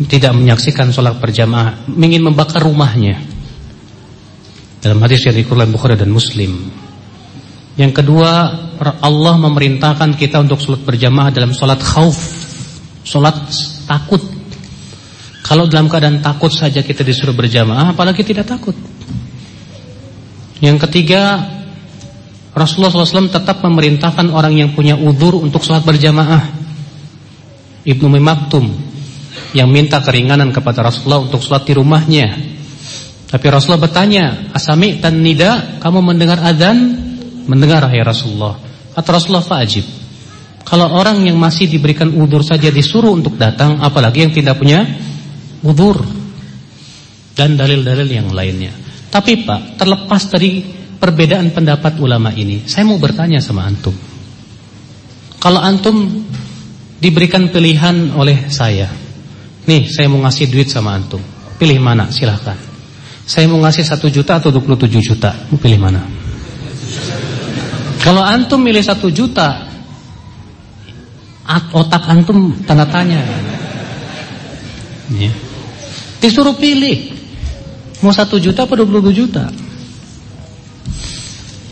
tidak menyaksikan sholat berjamaah, ingin membakar rumahnya. Dalam hadis yang dikeluarkan Bukhari dan Muslim. Yang kedua, Allah memerintahkan kita untuk sholat berjamaah dalam sholat khauf, sholat takut. Kalau dalam keadaan takut saja kita disuruh berjamaah, apalagi tidak takut. Yang ketiga, Rasulullah SAW tetap memerintahkan orang yang punya udur untuk sholat berjamaah. Ibnu Mimaktum yang minta keringanan kepada Rasulullah untuk sholat di rumahnya. Tapi Rasulullah bertanya, Asami dan nida, kamu mendengar adzan? mendengar ya Rasulullah. Kata Rasulullah fajib. Kalau orang yang masih diberikan udur saja disuruh untuk datang, apalagi yang tidak punya udur dan dalil-dalil yang lainnya. Tapi Pak, terlepas dari perbedaan pendapat ulama ini, saya mau bertanya sama antum. Kalau antum diberikan pilihan oleh saya, nih saya mau ngasih duit sama antum, pilih mana? Silahkan. Saya mau ngasih satu juta atau 27 juta, mau pilih mana? Kalau antum milih satu juta, otak antum tanda tanya. Ya. Disuruh pilih, mau satu juta atau 20 juta.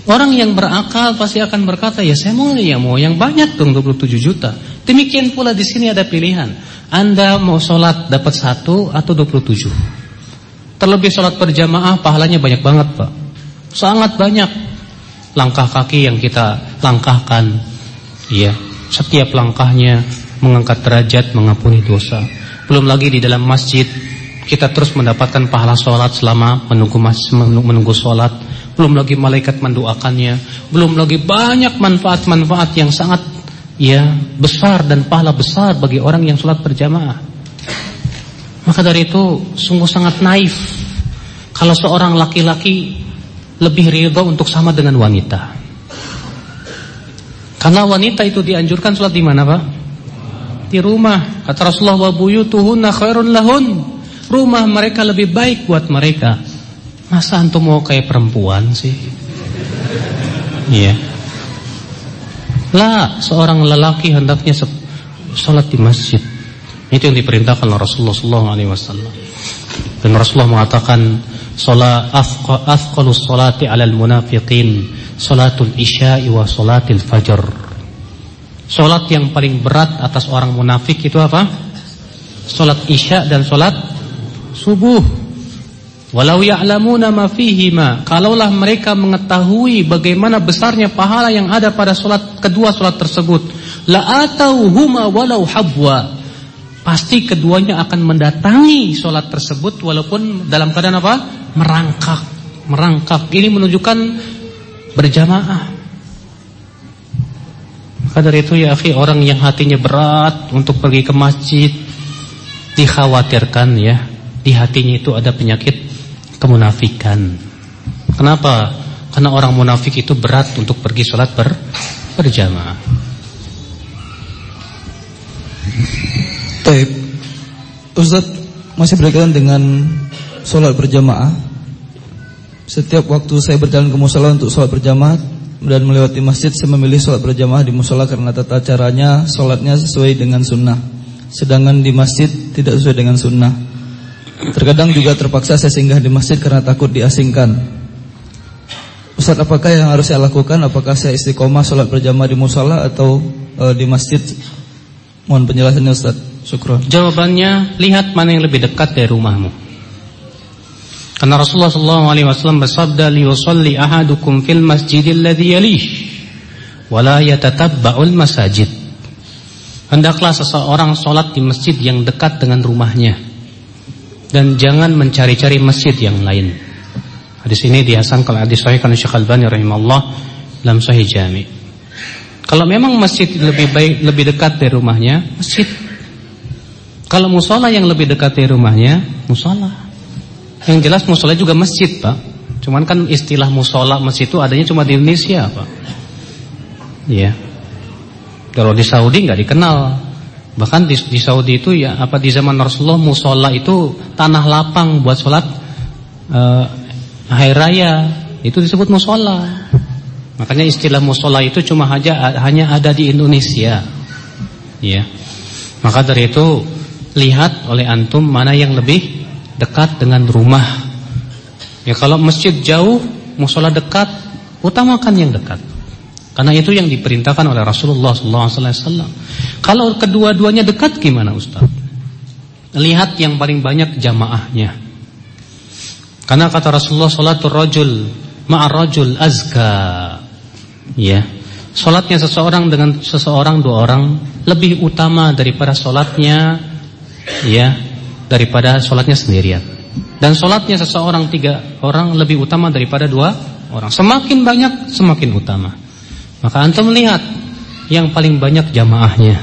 Orang yang berakal pasti akan berkata, ya saya mau ya mau yang banyak dong 27 juta. Demikian pula di sini ada pilihan. Anda mau sholat dapat satu atau 27. Terlebih sholat berjamaah pahalanya banyak banget pak. Sangat banyak langkah kaki yang kita langkahkan ya setiap langkahnya mengangkat derajat mengampuni dosa belum lagi di dalam masjid kita terus mendapatkan pahala sholat selama menunggu menunggu sholat belum lagi malaikat mendoakannya belum lagi banyak manfaat-manfaat yang sangat ya besar dan pahala besar bagi orang yang sholat berjamaah maka dari itu sungguh sangat naif kalau seorang laki-laki lebih ridho untuk sama dengan wanita. Karena wanita itu dianjurkan sholat di mana, Pak? Di rumah. Kata Rasulullah wa buyutuhunna khairun lahun. Rumah mereka lebih baik buat mereka. Masa antum mau kayak perempuan sih? Iya. Lah, seorang lelaki hendaknya sholat di masjid. Itu yang diperintahkan oleh Rasulullah SAW. Dan Rasulullah mengatakan Salat afqalus salati 'alal munafiqin salatul isya'i wa salatil fajr. Salat yang paling berat atas orang munafik itu apa? Salat isya dan salat subuh. Walau ya'lamuna ma fihima, kalaulah mereka mengetahui bagaimana besarnya pahala yang ada pada salat kedua salat tersebut, la atauhuma walau habwa pasti keduanya akan mendatangi sholat tersebut walaupun dalam keadaan apa? Merangkak, merangkak. Ini menunjukkan berjamaah. Maka dari itu ya akhi orang yang hatinya berat untuk pergi ke masjid dikhawatirkan ya di hatinya itu ada penyakit kemunafikan. Kenapa? Karena orang munafik itu berat untuk pergi sholat ber, berjamaah. Taib Ustaz masih berkaitan dengan sholat berjamaah Setiap waktu saya berjalan ke musola untuk sholat berjamaah Dan melewati masjid saya memilih sholat berjamaah di musola Karena tata caranya sholatnya sesuai dengan sunnah Sedangkan di masjid tidak sesuai dengan sunnah Terkadang juga terpaksa saya singgah di masjid karena takut diasingkan Ustaz apakah yang harus saya lakukan? Apakah saya istiqomah sholat berjamaah di musola atau e, di masjid? Mohon penjelasannya Ustaz Syukron. Jawabannya, lihat mana yang lebih dekat dari rumahmu. Karena Rasulullah SAW bersabda, "Liyusalli ahadukum fil masjidil ladzi yalih, wa la yatatabba'ul masajid." Hendaklah seseorang sholat di masjid yang dekat dengan rumahnya dan jangan mencari-cari masjid yang lain. Hadis ini dihasankan hadis sahih karena Syekh Al-Albani rahimahullah dalam Sahih Jami. Kalau memang masjid lebih baik lebih dekat dari rumahnya, masjid. Kalau musola yang lebih dekat dari rumahnya, musola. Yang jelas musola juga masjid, Pak. Cuman kan istilah musola masjid itu adanya cuma di Indonesia, Pak. Iya. Kalau di Saudi nggak dikenal. Bahkan di, di Saudi itu ya apa di zaman Rasulullah musola itu tanah lapang buat sholat uh, hari raya itu disebut musola. Makanya istilah musola itu cuma aja hanya ada di Indonesia. Ya. Maka dari itu lihat oleh antum mana yang lebih dekat dengan rumah. Ya kalau masjid jauh, musola dekat, utamakan yang dekat. Karena itu yang diperintahkan oleh Rasulullah SAW. Kalau kedua-duanya dekat gimana Ustaz? Lihat yang paling banyak jamaahnya. Karena kata Rasulullah salatul rajul ma'ar rajul azka. Ya. Salatnya seseorang dengan seseorang dua orang lebih utama daripada salatnya ya daripada salatnya sendirian. Dan salatnya seseorang tiga orang lebih utama daripada dua orang. Semakin banyak semakin utama. Maka antum melihat yang paling banyak jamaahnya.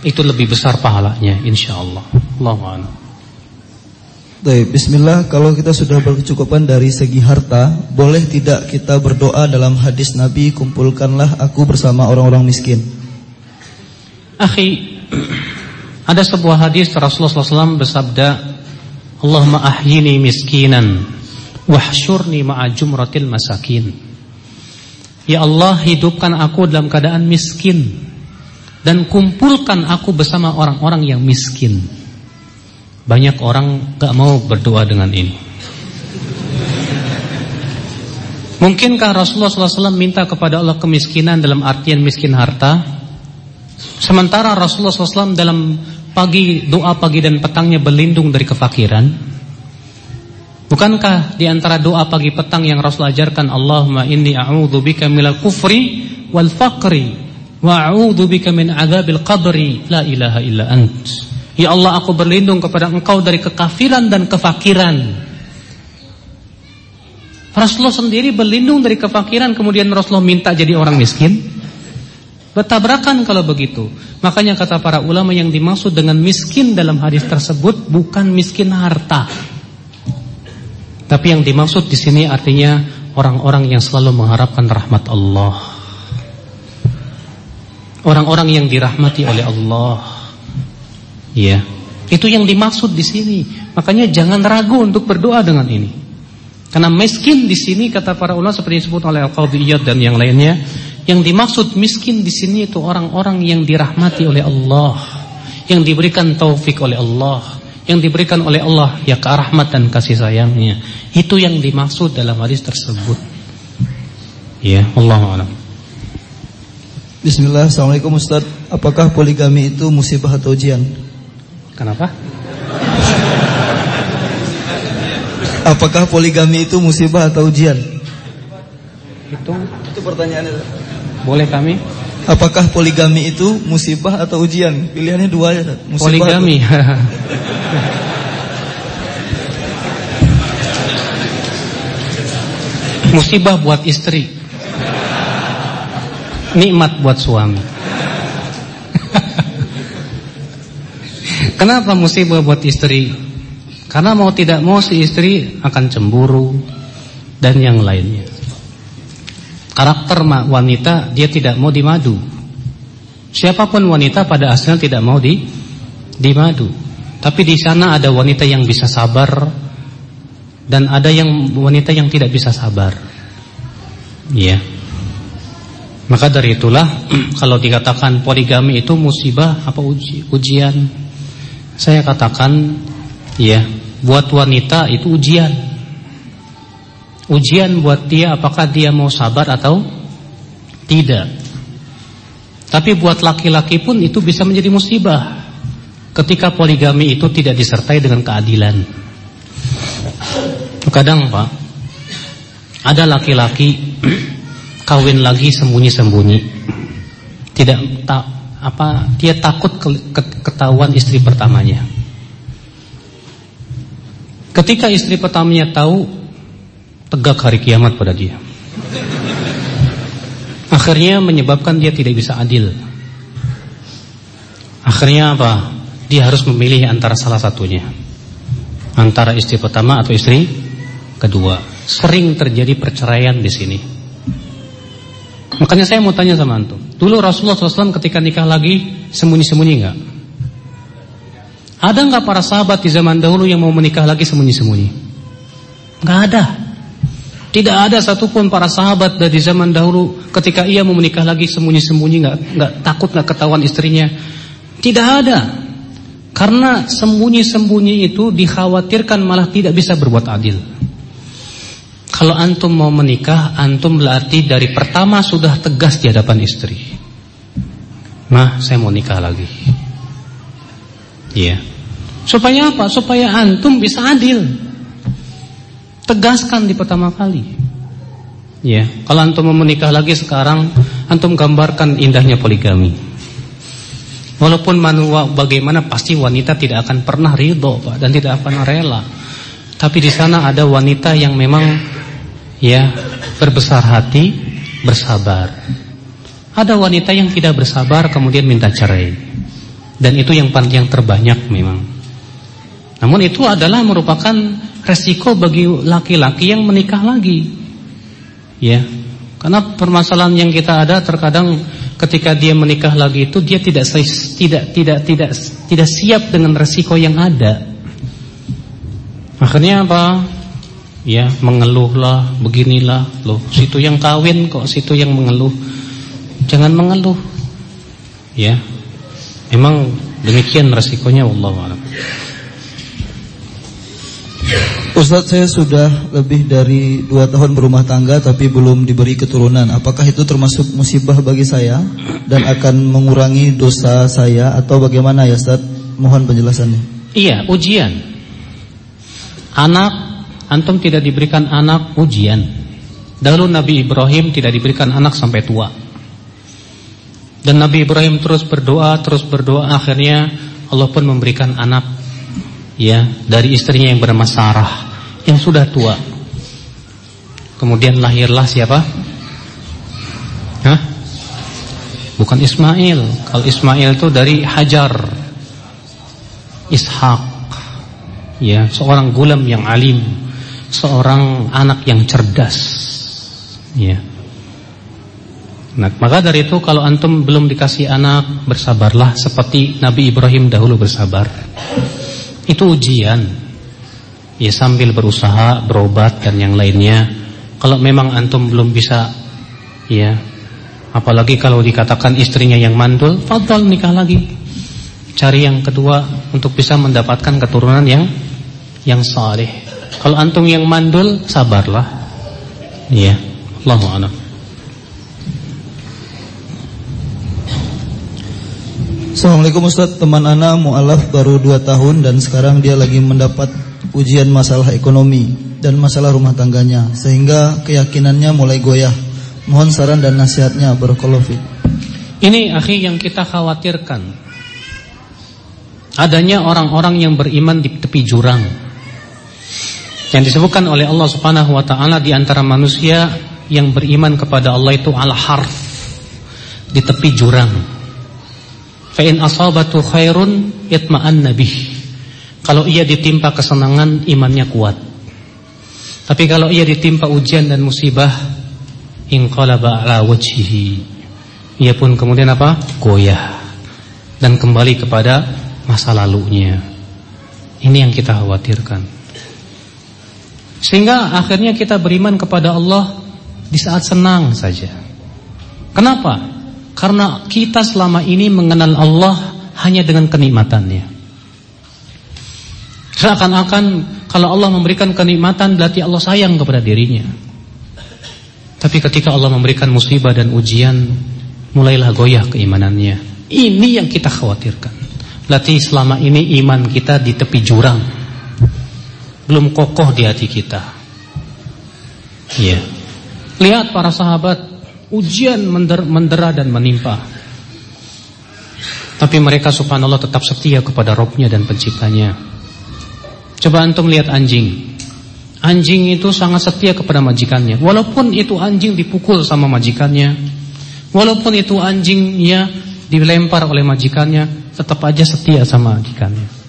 Itu lebih besar pahalanya insyaallah. Allahu a'lam. Baik, bismillah. Kalau kita sudah berkecukupan dari segi harta, boleh tidak kita berdoa dalam hadis Nabi, kumpulkanlah aku bersama orang-orang miskin. Akhi, ada sebuah hadis Rasulullah SAW bersabda, Allahumma ahyini miskinan, wahsyurni ma'a jumratil masakin. Ya Allah, hidupkan aku dalam keadaan miskin, dan kumpulkan aku bersama orang-orang yang miskin. Banyak orang gak mau berdoa dengan ini. Mungkinkah Rasulullah SAW minta kepada Allah kemiskinan dalam artian miskin harta? Sementara Rasulullah SAW dalam pagi doa pagi dan petangnya berlindung dari kefakiran. Bukankah di antara doa pagi petang yang Rasul ajarkan Allahumma inni a'udzubika minal kufri wal faqri wa a'udzubika min adzabil qabri la ilaha illa ant. Ya Allah aku berlindung kepada engkau dari kekafiran dan kefakiran. Rasulullah sendiri berlindung dari kefakiran Kemudian Rasulullah minta jadi orang miskin. Bertabrakan kalau begitu. Makanya kata para ulama yang dimaksud dengan miskin dalam hadis tersebut Bukan miskin harta Tapi yang dimaksud di sini artinya Orang-orang yang selalu mengharapkan rahmat Allah Orang-orang yang dirahmati oleh Allah Ya, itu yang dimaksud di sini. Makanya jangan ragu untuk berdoa dengan ini. Karena miskin di sini kata para ulama seperti disebut oleh Al-Qadhiyat dan yang lainnya, yang dimaksud miskin di sini itu orang-orang yang dirahmati oleh Allah, yang diberikan taufik oleh Allah, yang diberikan oleh Allah ya rahmat dan kasih sayangnya. Itu yang dimaksud dalam hadis tersebut. Ya, Allah Bismillah, Assalamualaikum Ustaz Apakah poligami itu musibah atau ujian? Kenapa? Apakah poligami itu musibah atau ujian? Itu itu pertanyaannya. Boleh kami? Apakah poligami itu musibah atau ujian? Pilihannya dua ya. Musibah poligami. [LAUGHS] musibah buat istri. Nikmat buat suami. [LAUGHS] Kenapa musibah buat istri? Karena mau tidak mau si istri akan cemburu dan yang lainnya. Karakter wanita dia tidak mau dimadu. Siapa pun wanita pada asalnya tidak mau di dimadu. Tapi di sana ada wanita yang bisa sabar dan ada yang wanita yang tidak bisa sabar. Iya. Maka dari itulah [CLEARS THROAT] kalau dikatakan poligami itu musibah apa uji, ujian saya katakan ya, buat wanita itu ujian. Ujian buat dia apakah dia mau sabar atau tidak. Tapi buat laki-laki pun itu bisa menjadi musibah. ketika poligami itu tidak disertai dengan keadilan. Kadang Pak, ada laki-laki [CLEARS THROAT] kawin lagi sembunyi-sembunyi. Tidak tak apa dia takut ke, ke, ketahuan istri pertamanya. Ketika istri pertamanya tahu tegak hari kiamat pada dia. Akhirnya menyebabkan dia tidak bisa adil. Akhirnya apa? Dia harus memilih antara salah satunya. Antara istri pertama atau istri kedua. Sering terjadi perceraian di sini. Makanya saya mau tanya sama antum. Dulu Rasulullah SAW ketika nikah lagi sembunyi-sembunyi nggak? Ada nggak para sahabat di zaman dahulu yang mau menikah lagi sembunyi-sembunyi? Nggak ada. Tidak ada satupun para sahabat dari zaman dahulu ketika ia mau menikah lagi sembunyi-sembunyi nggak nggak takut nggak ketahuan istrinya. Tidak ada. Karena sembunyi-sembunyi itu dikhawatirkan malah tidak bisa berbuat adil. Kalau antum mau menikah, antum berarti dari pertama sudah tegas di hadapan istri. Mah, saya mau nikah lagi. Iya. Supaya apa? Supaya antum bisa adil. Tegaskan di pertama kali. Ya, kalau antum mau menikah lagi sekarang, antum gambarkan indahnya poligami. Walaupun manusia bagaimana pasti wanita tidak akan pernah ridho Pak dan tidak akan rela. Tapi di sana ada wanita yang memang ya berbesar hati, bersabar. Ada wanita yang tidak bersabar kemudian minta cerai. Dan itu yang yang terbanyak memang. Namun itu adalah merupakan resiko bagi laki-laki yang menikah lagi. Ya. Karena permasalahan yang kita ada terkadang ketika dia menikah lagi itu dia tidak tidak tidak tidak tidak siap dengan resiko yang ada. Akhirnya apa? Ya, mengeluhlah, beginilah, loh, situ yang kawin kok situ yang mengeluh. Jangan mengeluh. Ya. Memang demikian resikonya Allah a'lam. Ustadz saya sudah lebih dari dua tahun berumah tangga tapi belum diberi keturunan. Apakah itu termasuk musibah bagi saya dan akan mengurangi dosa saya atau bagaimana ya Ustadz? Mohon penjelasannya. Iya, ujian. Anak, antum tidak diberikan anak ujian. Dahulu Nabi Ibrahim tidak diberikan anak sampai tua. Dan Nabi Ibrahim terus berdoa, terus berdoa akhirnya Allah pun memberikan anak ya dari istrinya yang bernama Sarah yang sudah tua. Kemudian lahirlah siapa? Hah? Bukan Ismail. Kalau Ismail itu dari Hajar. Ishak. Ya, seorang gulam yang alim, seorang anak yang cerdas. Ya. Nah, maka dari itu kalau antum belum dikasih anak, bersabarlah seperti Nabi Ibrahim dahulu bersabar. Itu ujian ya sambil berusaha berobat dan yang lainnya. Kalau memang antum belum bisa ya apalagi kalau dikatakan istrinya yang mandul, fadhal nikah lagi. Cari yang kedua untuk bisa mendapatkan keturunan yang yang saleh. Kalau antum yang mandul, sabarlah. Ya, Allahu a'lam. Assalamualaikum Ustaz, teman Ana mu'alaf baru 2 tahun dan sekarang dia lagi mendapat ujian masalah ekonomi dan masalah rumah tangganya sehingga keyakinannya mulai goyah. Mohon saran dan nasihatnya barakallahu Ini akhi yang kita khawatirkan. Adanya orang-orang yang beriman di tepi jurang. Yang disebutkan oleh Allah Subhanahu wa taala di antara manusia yang beriman kepada Allah itu al-harf di tepi jurang. Fa in asabatu khairun itma'anna bih. Kalau ia ditimpa kesenangan, imannya kuat. Tapi kalau ia ditimpa ujian dan musibah, inqalaba ala wajhihi. Ia pun kemudian apa? Goyah dan kembali kepada masa lalunya. Ini yang kita khawatirkan. Sehingga akhirnya kita beriman kepada Allah di saat senang saja. Kenapa? Karena kita selama ini mengenal Allah hanya dengan kenikmatannya. Seakan-akan kalau Allah memberikan kenikmatan berarti Allah sayang kepada dirinya. Tapi ketika Allah memberikan musibah dan ujian, mulailah goyah keimanannya. Ini yang kita khawatirkan. Berarti selama ini iman kita di tepi jurang. Belum kokoh di hati kita. Iya. Lihat para sahabat ujian mender, mendera dan menimpa. Tapi mereka subhanallah tetap setia kepada Robnya dan penciptanya. Coba antum lihat anjing. Anjing itu sangat setia kepada majikannya. Walaupun itu anjing dipukul sama majikannya. Walaupun itu anjingnya dilempar oleh majikannya. Tetap aja setia sama majikannya.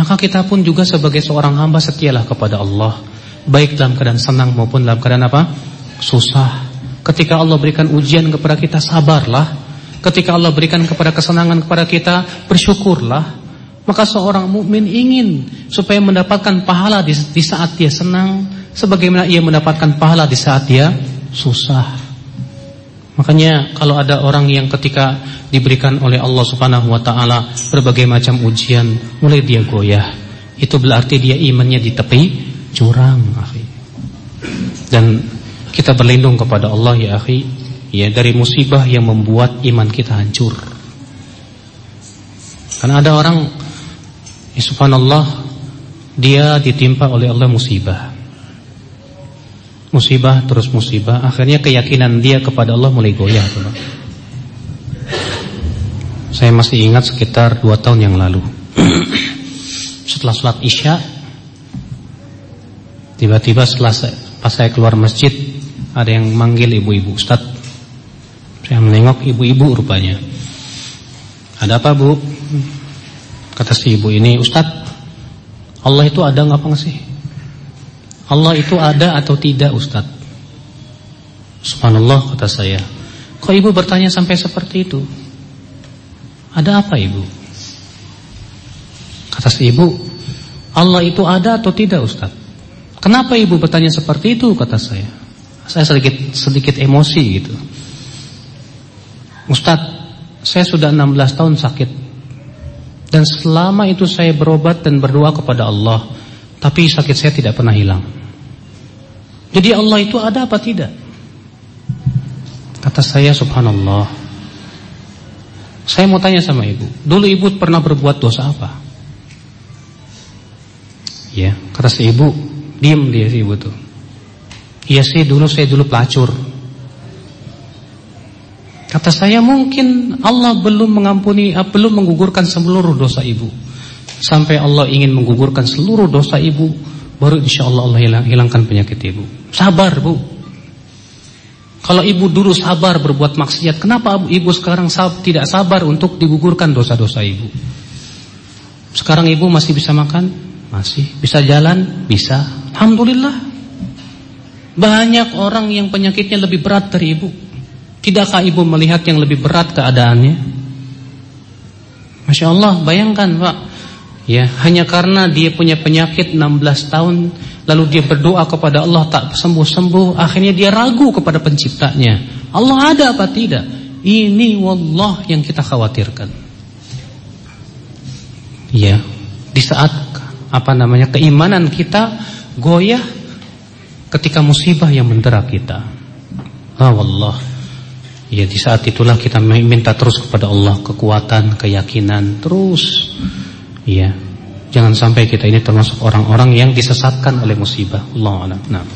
Maka kita pun juga sebagai seorang hamba setialah kepada Allah. Baik dalam keadaan senang maupun dalam keadaan apa? Susah. Ketika Allah berikan ujian kepada kita sabarlah. Ketika Allah berikan kepada kesenangan kepada kita bersyukurlah. Maka seorang mukmin ingin supaya mendapatkan pahala di, di saat dia senang sebagaimana ia mendapatkan pahala di saat dia susah. Makanya kalau ada orang yang ketika diberikan oleh Allah Subhanahu wa taala berbagai macam ujian, mulai dia goyah, itu berarti dia imannya di tepi jurang, akhi. Dan kita berlindung kepada Allah ya akhi, ya dari musibah yang membuat iman kita hancur. Karena ada orang Ya, subhanallah dia ditimpa oleh Allah musibah. Musibah terus musibah, akhirnya keyakinan dia kepada Allah mulai goyah. Saya masih ingat sekitar dua tahun yang lalu. [CLEARS THROAT] Setelah sholat isya, tiba-tiba setelah saya, pas saya keluar masjid, ada yang manggil ibu-ibu, Ustaz. Saya menengok ibu-ibu rupanya. Ada apa bu? Kata si ibu ini, Ustaz, Allah itu ada nggak apa sih? Allah itu ada atau tidak Ustaz? Subhanallah kata saya. Kok ibu bertanya sampai seperti itu? Ada apa ibu? Kata si ibu, Allah itu ada atau tidak Ustaz? Kenapa ibu bertanya seperti itu? Kata saya. Saya sedikit sedikit emosi gitu. Ustaz, saya sudah 16 tahun sakit dan selama itu saya berobat dan berdoa kepada Allah Tapi sakit saya tidak pernah hilang Jadi Allah itu ada apa tidak? Kata saya subhanallah Saya mau tanya sama ibu Dulu ibu pernah berbuat dosa apa? Ya, kata si ibu Diam dia si ibu tuh Iya sih dulu saya dulu pelacur Kata saya mungkin Allah belum mengampuni, belum menggugurkan seluruh dosa ibu. Sampai Allah ingin menggugurkan seluruh dosa ibu, baru insya Allah Allah hilang, hilangkan penyakit ibu. Sabar bu. Kalau ibu dulu sabar berbuat maksiat, kenapa ibu sekarang sab, tidak sabar untuk digugurkan dosa-dosa ibu? Sekarang ibu masih bisa makan? Masih. Bisa jalan? Bisa. Alhamdulillah. Banyak orang yang penyakitnya lebih berat dari ibu. Tidakkah ibu melihat yang lebih berat keadaannya? Masya Allah, bayangkan Pak. Ya, hanya karena dia punya penyakit 16 tahun, lalu dia berdoa kepada Allah tak sembuh-sembuh, akhirnya dia ragu kepada penciptanya. Allah ada apa tidak? Ini wallah yang kita khawatirkan. Ya, di saat apa namanya keimanan kita goyah ketika musibah yang mendera kita. Ah wallah. Ya di saat itulah kita minta terus kepada Allah kekuatan, keyakinan terus. Ya. Jangan sampai kita ini termasuk orang-orang yang disesatkan oleh musibah. Allah. Nah.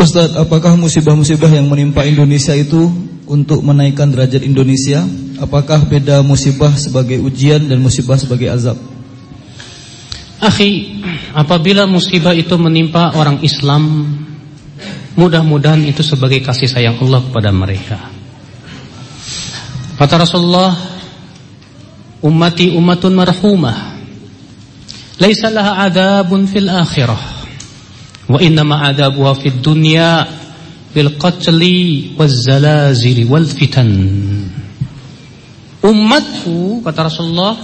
Ustaz, apakah musibah-musibah yang menimpa Indonesia itu untuk menaikkan derajat Indonesia? Apakah beda musibah sebagai ujian dan musibah sebagai azab? Akhi, apabila musibah itu menimpa orang Islam Mudah-mudahan itu sebagai kasih sayang Allah kepada mereka. Kata Rasulullah, ummati ummatun marhumah. Laisa laha adabun fil akhirah. Wa innama adabuha fid dunya bil qatli waz zalazil wal fitan. Umatku kata Rasulullah,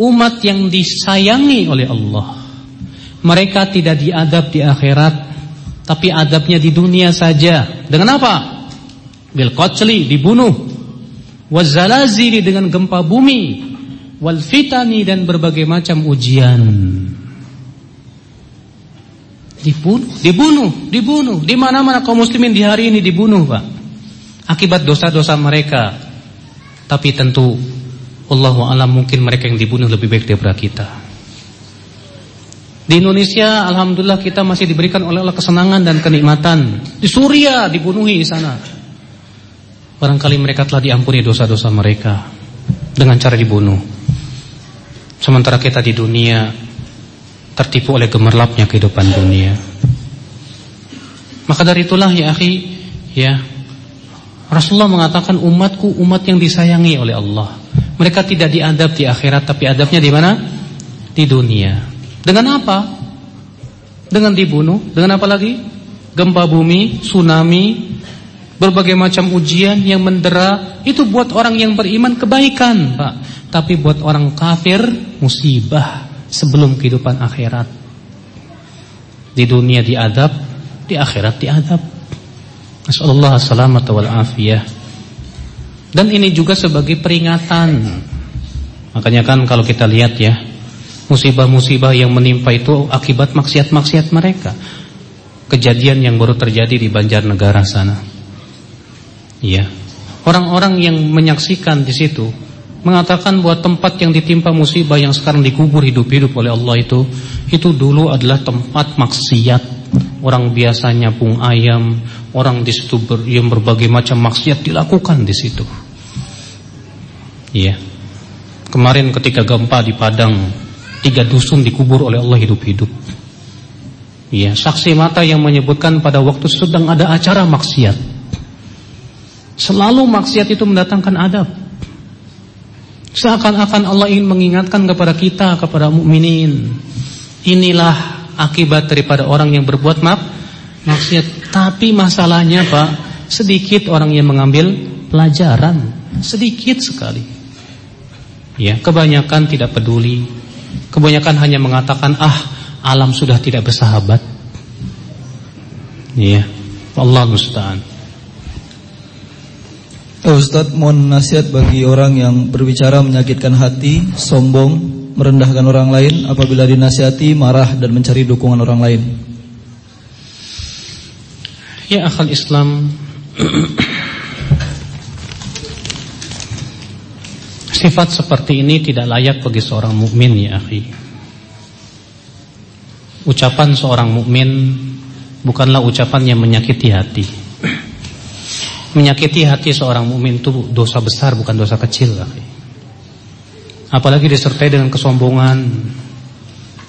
umat yang disayangi oleh Allah. Mereka tidak diadab di akhirat tapi adabnya di dunia saja. Dengan apa? Bil qatli, dibunuh. Wazalazili dengan gempa bumi. Wal fitani dan berbagai macam ujian. Dibunuh, dibunuh, dibunuh. Di mana-mana kaum muslimin di hari ini dibunuh, Pak. Akibat dosa-dosa mereka. Tapi tentu Allahu alam mungkin mereka yang dibunuh lebih baik daripada kita. Di Indonesia alhamdulillah kita masih diberikan oleh Allah kesenangan dan kenikmatan. Di Suria dibunuhi di sana. Barangkali mereka telah diampuni dosa-dosa mereka dengan cara dibunuh. Sementara kita di dunia tertipu oleh gemerlapnya kehidupan dunia. Maka dari itulah ya akhi, ya Rasulullah mengatakan umatku umat yang disayangi oleh Allah. Mereka tidak diadab di akhirat tapi adabnya di mana? Di dunia. Dengan apa? Dengan dibunuh, dengan apa lagi? Gempa bumi, tsunami, berbagai macam ujian yang mendera itu buat orang yang beriman kebaikan, Pak. Tapi buat orang kafir musibah sebelum kehidupan akhirat. Di dunia diadab, di akhirat diadab. Nasallallahu salamata wal afiyah. Dan ini juga sebagai peringatan. Makanya kan kalau kita lihat ya, musibah-musibah yang menimpa itu akibat maksiat-maksiat mereka. Kejadian yang baru terjadi di Banjarnegara sana. Iya. Orang-orang yang menyaksikan di situ mengatakan bahwa tempat yang ditimpa musibah yang sekarang dikubur hidup-hidup oleh Allah itu itu dulu adalah tempat maksiat. Orang biasa nyapung ayam, orang di situ ber, yang berbagai macam maksiat dilakukan di situ. Iya. Kemarin ketika gempa di Padang, tiga dusun dikubur oleh Allah hidup-hidup. Iya, saksi mata yang menyebutkan pada waktu sedang ada acara maksiat. Selalu maksiat itu mendatangkan adab. Seakan-akan Allah ingin mengingatkan kepada kita, kepada mukminin. Inilah akibat daripada orang yang berbuat maaf maksiat. Tapi masalahnya Pak, sedikit orang yang mengambil pelajaran, sedikit sekali. Ya, kebanyakan tidak peduli. Kebanyakan hanya mengatakan, "Ah, alam sudah tidak bersahabat." Ya, Allah musta'an. Ustaz, mohon nasihat bagi orang yang berbicara menyakitkan hati, sombong, merendahkan orang lain apabila dinasihati, marah dan mencari dukungan orang lain. Ya akal Islam Sifat seperti ini tidak layak bagi seorang mukmin ya akhi. Ucapan seorang mukmin bukanlah ucapan yang menyakiti hati. Menyakiti hati seorang mukmin itu dosa besar bukan dosa kecil. Apalagi disertai dengan kesombongan,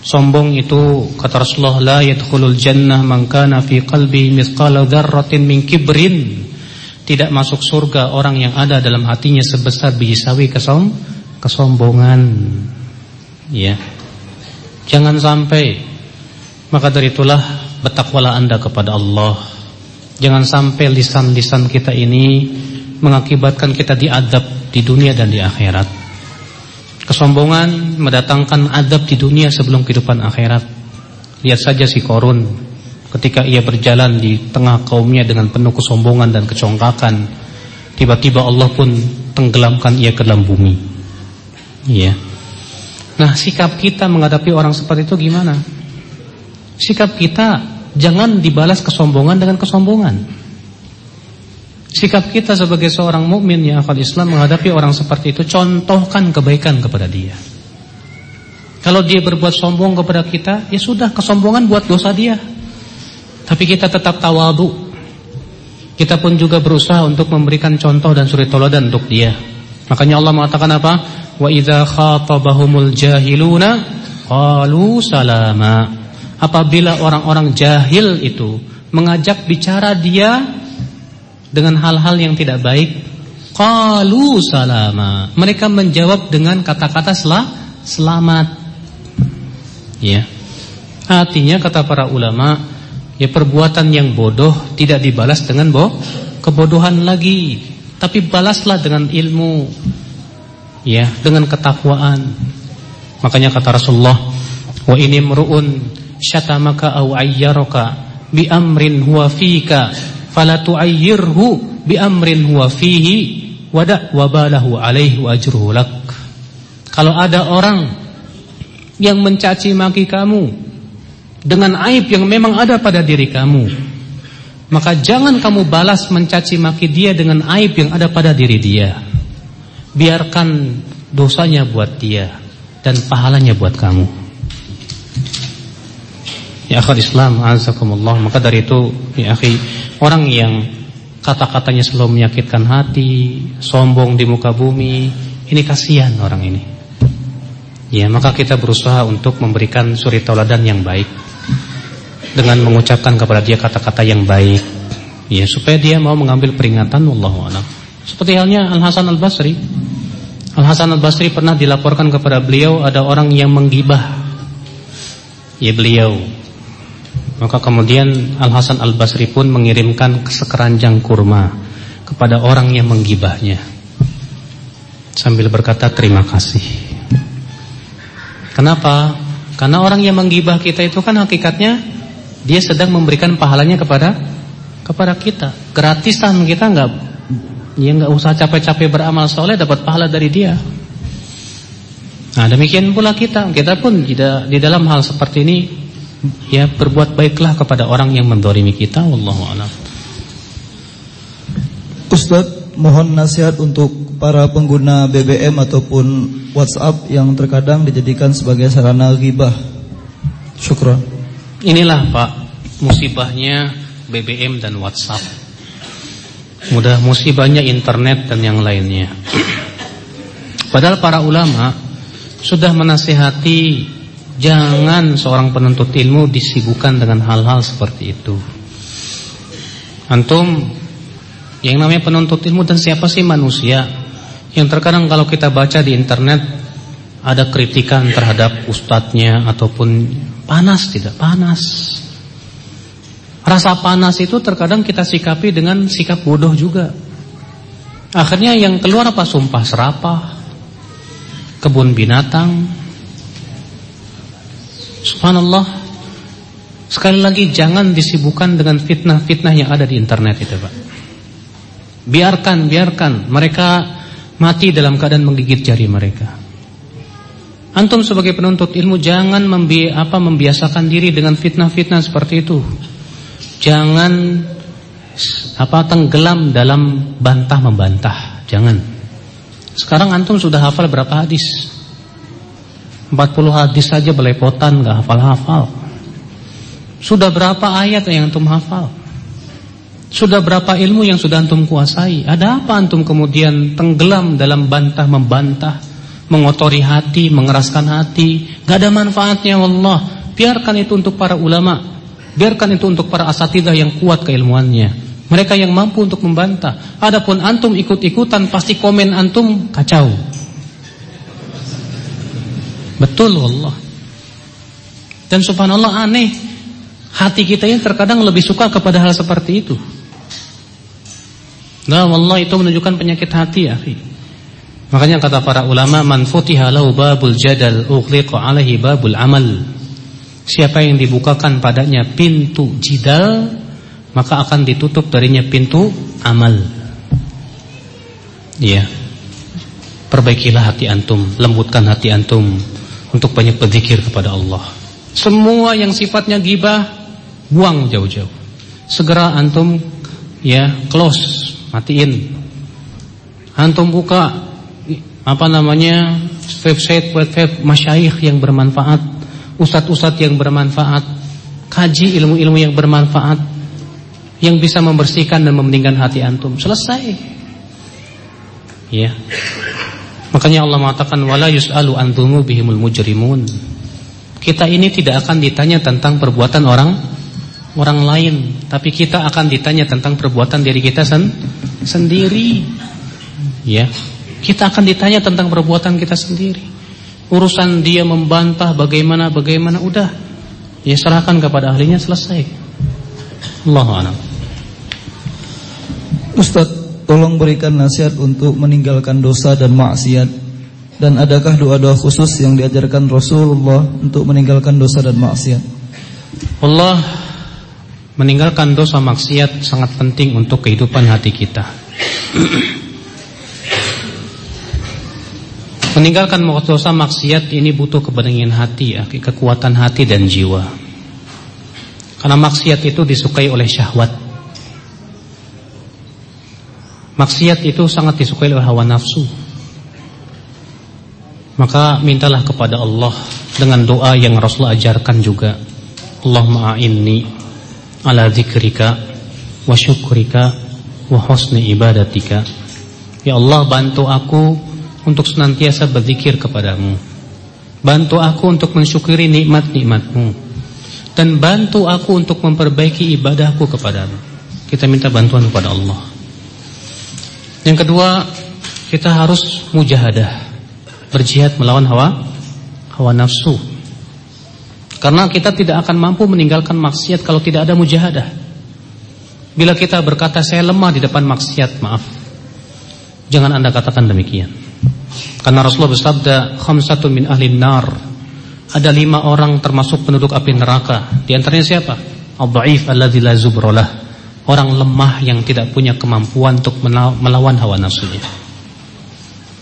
Sombong itu kata Rasulullah la yadkhulul jannah man kana fi qalbi mithqala dzarratin min kibrin. Tidak masuk surga orang yang ada dalam hatinya sebesar biji sawi kesom kesombongan. Ya. Jangan sampai maka dari itulah bertakwalah Anda kepada Allah. Jangan sampai lisan-lisan kita ini mengakibatkan kita diadab di dunia dan di akhirat. Kesombongan mendatangkan adab di dunia sebelum kehidupan akhirat. Lihat saja si Korun ketika ia berjalan di tengah kaumnya dengan penuh kesombongan dan kecongkakan. Tiba-tiba Allah pun tenggelamkan ia ke dalam bumi. Iya. Nah, sikap kita menghadapi orang seperti itu gimana? Sikap kita jangan dibalas kesombongan dengan kesombongan. Sikap kita sebagai seorang mukmin yang akal Islam menghadapi orang seperti itu contohkan kebaikan kepada dia. Kalau dia berbuat sombong kepada kita, ya sudah kesombongan buat dosa dia. Tapi kita tetap tawadu. Kita pun juga berusaha untuk memberikan contoh dan suri toladan untuk dia. Makanya Allah mengatakan apa? Wa idza khatabahumul jahiluna qalu salama. Apabila orang-orang jahil itu mengajak bicara dia dengan hal-hal yang tidak baik, qalu salama. Mereka menjawab dengan kata-kata selamat. Ya. Artinya kata para ulama, ya perbuatan yang bodoh tidak dibalas dengan boh kebodohan lagi, tapi balaslah dengan ilmu. Ya, dengan ketakwaan. Makanya kata Rasulullah, wa ini mruun syatamaka aw ayyaraka bi amrin huwa fika fala tu'ayyirhu bi amrin huwa fihi wada wabalahu alaihi wa ajruhu lak. Kalau ada orang yang mencaci maki kamu dengan aib yang memang ada pada diri kamu, maka jangan kamu balas mencaci maki dia dengan aib yang ada pada diri dia. Biarkan dosanya buat dia dan pahalanya buat kamu. Ya akhir Islam, azakumullah. Maka dari itu, ya akhi, orang yang kata-katanya selalu menyakitkan hati, sombong di muka bumi, ini kasihan orang ini. Ya, maka kita berusaha untuk memberikan suri tauladan yang baik dengan mengucapkan kepada dia kata-kata yang baik. Ya, supaya dia mau mengambil peringatan wallahu a'lam. Seperti halnya Al Hasan Al Basri. Al Hasan Al Basri pernah dilaporkan kepada beliau ada orang yang menggibah ya beliau. Maka kemudian Al Hasan Al Basri pun mengirimkan sekeranjang kurma kepada orang yang menggibahnya sambil berkata terima kasih. Kenapa? Karena orang yang menggibah kita itu kan hakikatnya dia sedang memberikan pahalanya kepada kepada kita. Gratisan kita nggak ya nggak usah capek-capek beramal soleh dapat pahala dari dia. Nah demikian pula kita, kita pun di dalam hal seperti ini ya berbuat baiklah kepada orang yang mendorimi kita. Wallahu a'lam. Ustaz, mohon nasihat untuk para pengguna BBM ataupun WhatsApp yang terkadang dijadikan sebagai sarana ghibah. Syukran. Inilah Pak musibahnya BBM dan WhatsApp. Mudah musibahnya internet dan yang lainnya. [CLEARS THROAT] Padahal para ulama sudah menasihati jangan seorang penuntut ilmu disibukkan dengan hal-hal seperti itu. Antum yang namanya penuntut ilmu dan siapa sih manusia? yang terkadang kalau kita baca di internet ada kritikan terhadap ustadznya ataupun panas tidak panas. Rasa panas itu terkadang kita sikapi dengan sikap bodoh juga. Akhirnya yang keluar apa sumpah serapah, kebun binatang. Subhanallah. Sekali lagi jangan disibukkan dengan fitnah-fitnah yang ada di internet itu, Pak. Biarkan, biarkan mereka mati dalam keadaan menggigit jari mereka. Antum sebagai penuntut ilmu jangan membi apa membiasakan diri dengan fitnah-fitnah seperti itu. Jangan apa tenggelam dalam bantah membantah. Jangan. Sekarang antum sudah hafal berapa hadis? 40 hadis saja belepotan nggak hafal-hafal. Sudah berapa ayat yang antum hafal? Sudah berapa ilmu yang sudah antum kuasai? Ada apa antum kemudian tenggelam dalam bantah membantah, mengotori hati, mengeraskan hati? Gak ada manfaatnya Allah. Biarkan itu untuk para ulama. Biarkan itu untuk para asatidah yang kuat keilmuannya. Mereka yang mampu untuk membantah. Adapun antum ikut-ikutan pasti komen antum kacau. Betul Allah. Dan subhanallah aneh. Hati kita yang terkadang lebih suka kepada hal seperti itu. Nah, wallah itu menunjukkan penyakit hati, ya. Makanya kata para ulama, man futiha lahu babul jadal ughliqa alaihi babul amal. Siapa yang dibukakan padanya pintu jidal, maka akan ditutup darinya pintu amal. Iya. Perbaikilah hati antum, lembutkan hati antum untuk banyak berzikir kepada Allah. Semua yang sifatnya gibah buang jauh-jauh. Segera antum ya close matiin. Antum buka apa namanya website website masyayikh yang bermanfaat, ustadz-ustadz yang bermanfaat, kaji ilmu-ilmu yang bermanfaat yang bisa membersihkan dan memeningkan hati antum. Selesai. Ya. Makanya Allah mengatakan wala yus'alu an bihimul mujrimun. Kita ini tidak akan ditanya tentang perbuatan orang orang lain, tapi kita akan ditanya tentang perbuatan diri kita sen sendiri. Ya. Kita akan ditanya tentang perbuatan kita sendiri. Urusan dia membantah bagaimana bagaimana udah ya serahkan kepada ahlinya selesai. Allahu a'lam. Ustaz, tolong berikan nasihat untuk meninggalkan dosa dan maksiat. Dan adakah doa-doa khusus yang diajarkan Rasulullah untuk meninggalkan dosa dan maksiat? Allah Meninggalkan dosa maksiat sangat penting untuk kehidupan hati kita. Meninggalkan dosa maksiat ini butuh kebeningan hati, ya, kekuatan hati dan jiwa. Karena maksiat itu disukai oleh syahwat. Maksiat itu sangat disukai oleh hawa nafsu. Maka mintalah kepada Allah dengan doa yang Rasulullah ajarkan juga. Allahumma a'inni ala dzikrika wa syukrika wa husni ibadatika. Ya Allah bantu aku untuk senantiasa berzikir kepadamu. Bantu aku untuk mensyukuri nikmat-nikmatmu. Dan bantu aku untuk memperbaiki ibadahku kepadamu. Kita minta bantuan kepada Allah. Yang kedua, kita harus mujahadah berjihad melawan hawa hawa nafsu. Karena kita tidak akan mampu meninggalkan maksiat kalau tidak ada mujahadah. Bila kita berkata saya lemah di depan maksiat, maaf. Jangan Anda katakan demikian. Karena Rasulullah bersabda, "Khamsatun min ahli nar." Ada lima orang termasuk penduduk api neraka. Di antaranya siapa? Al-dhaif alladzi la zubralah. Orang lemah yang tidak punya kemampuan untuk melawan hawa nafsunya.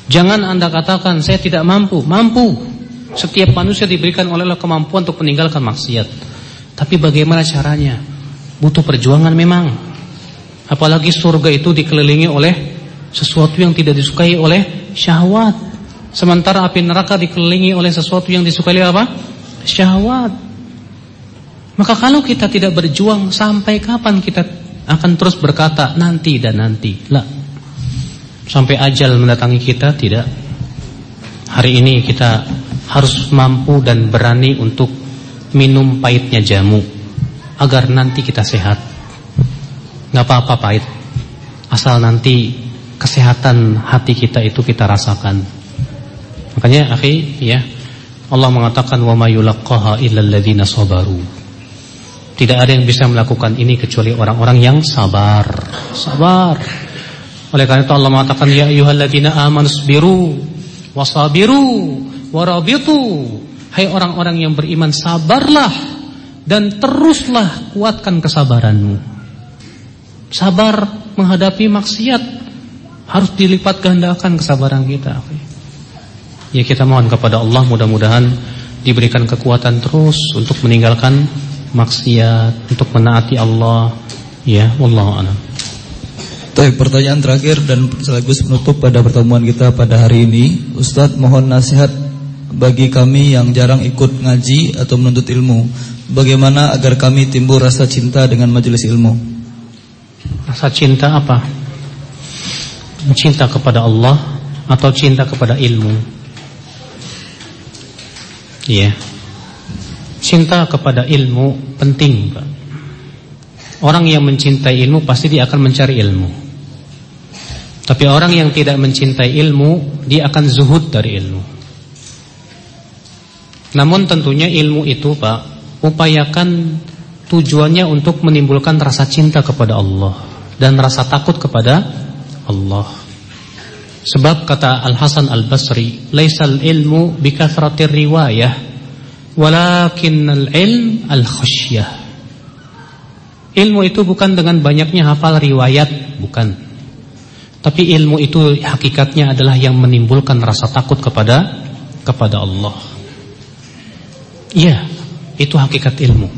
Jangan anda katakan saya tidak mampu. Mampu. Setiap manusia diberikan oleh Allah kemampuan untuk meninggalkan maksiat. Tapi bagaimana caranya? Butuh perjuangan memang. Apalagi surga itu dikelilingi oleh sesuatu yang tidak disukai oleh syahwat. Sementara api neraka dikelilingi oleh sesuatu yang disukai oleh apa? Syahwat. Maka kalau kita tidak berjuang sampai kapan kita akan terus berkata nanti dan nanti? Lah sampai ajal mendatangi kita tidak. Hari ini kita harus mampu dan berani untuk minum pahitnya jamu agar nanti kita sehat. Gak apa-apa pahit, asal nanti kesehatan hati kita itu kita rasakan. Makanya, akhi, ya, Allah mengatakan wa may yulaqaha illal ladzina sabaru. Tidak ada yang bisa melakukan ini kecuali orang-orang yang sabar. Sabar. Oleh karena itu Allah mengatakan ya ayyuhalladzina amanu sabiru wasabiru warabitu. Hai orang-orang yang beriman sabarlah dan teruslah kuatkan kesabaranmu. Sabar menghadapi maksiat harus dilipat gandakan kesabaran kita. Ya kita mohon kepada Allah mudah-mudahan diberikan kekuatan terus untuk meninggalkan maksiat, untuk menaati Allah. Ya, wallahu a'lam. Baik, pertanyaan terakhir dan sekaligus penutup pada pertemuan kita pada hari ini. Ustadz mohon nasihat bagi kami yang jarang ikut ngaji atau menuntut ilmu. Bagaimana agar kami timbul rasa cinta dengan majelis ilmu? Rasa cinta apa? Cinta kepada Allah atau cinta kepada ilmu? Iya. Cinta kepada ilmu penting, Pak. Orang yang mencintai ilmu pasti dia akan mencari ilmu. Tapi orang yang tidak mencintai ilmu, dia akan zuhud dari ilmu. Namun tentunya ilmu itu, Pak, upayakan tujuannya untuk menimbulkan rasa cinta kepada Allah dan rasa takut kepada Allah. Sebab kata Al Hasan Al Basri, "Laisal ilmu bikathratir riwayah, walakinnal ilm al khasyah." Ilmu itu bukan dengan banyaknya hafal riwayat, bukan. Tapi ilmu itu hakikatnya adalah yang menimbulkan rasa takut kepada kepada Allah. Iya, itu hakikat ilmu.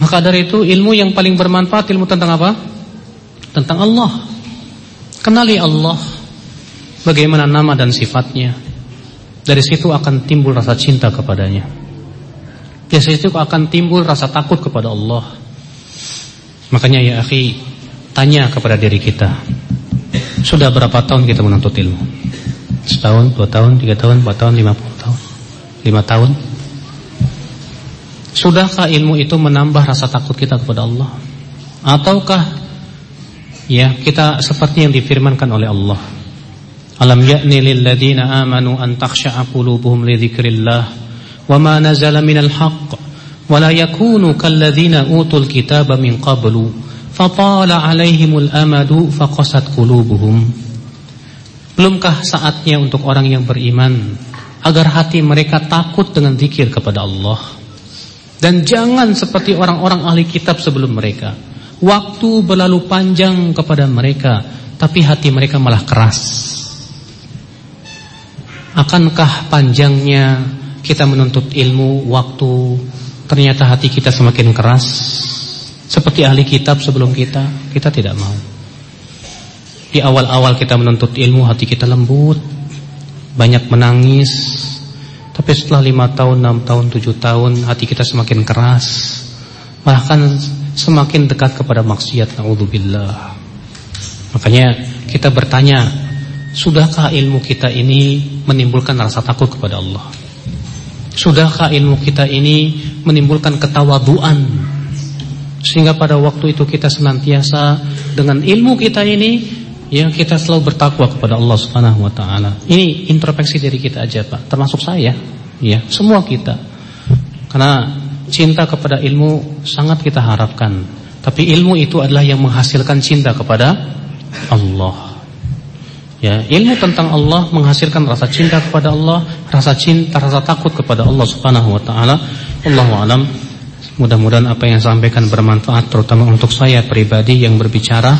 Maka dari itu ilmu yang paling bermanfaat ilmu tentang apa? Tentang Allah. Kenali Allah. Bagaimana nama dan sifatnya. Dari situ akan timbul rasa cinta kepadanya. Dari situ akan timbul rasa takut kepada Allah. Makanya ya akhi, tanya kepada diri kita. Sudah berapa tahun kita menuntut ilmu? Setahun, dua tahun, tiga tahun, empat tahun, lima puluh tahun, lima tahun. Sudahkah ilmu itu menambah rasa takut kita kepada Allah? Ataukah ya kita seperti yang difirmankan oleh Allah? Amanu an takhsha'a qulubuhum li dzikrillah wa ma nazala minal haqq wa la yakunu kal ladzina utul kitaba min qablu fatala alaihimul amadu faqasat qulubuhum. Belumkah saatnya untuk orang yang beriman agar hati mereka takut dengan zikir kepada Allah? Dan jangan seperti orang-orang ahli kitab sebelum mereka. Waktu berlalu panjang kepada mereka tapi hati mereka malah keras akankah panjangnya kita menuntut ilmu waktu ternyata hati kita semakin keras seperti ahli kitab sebelum kita, kita tidak mau. Di awal-awal kita menuntut ilmu, hati kita lembut. banyak menangis. Tapi setelah lima tahun, enam tahun, tujuh tahun, hati kita semakin keras. Bahkan semakin dekat kepada maksiat. Naudzubillah. Makanya kita bertanya, sudahkah ilmu kita ini menimbulkan rasa takut kepada Allah? Sudahkah ilmu kita ini menimbulkan ketawaduan sehingga pada waktu itu kita senantiasa dengan ilmu kita ini ya kita selalu bertakwa kepada Allah Subhanahu wa taala. Ini introspeksi diri kita aja, Pak. Termasuk saya, ya, semua kita. Karena cinta kepada ilmu sangat kita harapkan. Tapi ilmu itu adalah yang menghasilkan cinta kepada Allah. Ya, ilmu tentang Allah menghasilkan rasa cinta kepada Allah, rasa cinta, rasa takut kepada Allah Subhanahu wa taala. Allahu alam. Mudah-mudahan apa yang sampaikan bermanfaat terutama untuk saya pribadi yang berbicara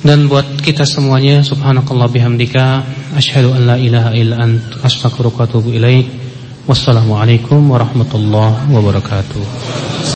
dan buat kita semuanya subhanakallah bihamdika asyhadu an la ilaha illa ant astaghfiruka wa atubu ilaik. Wassalamualaikum warahmatullahi wabarakatuh.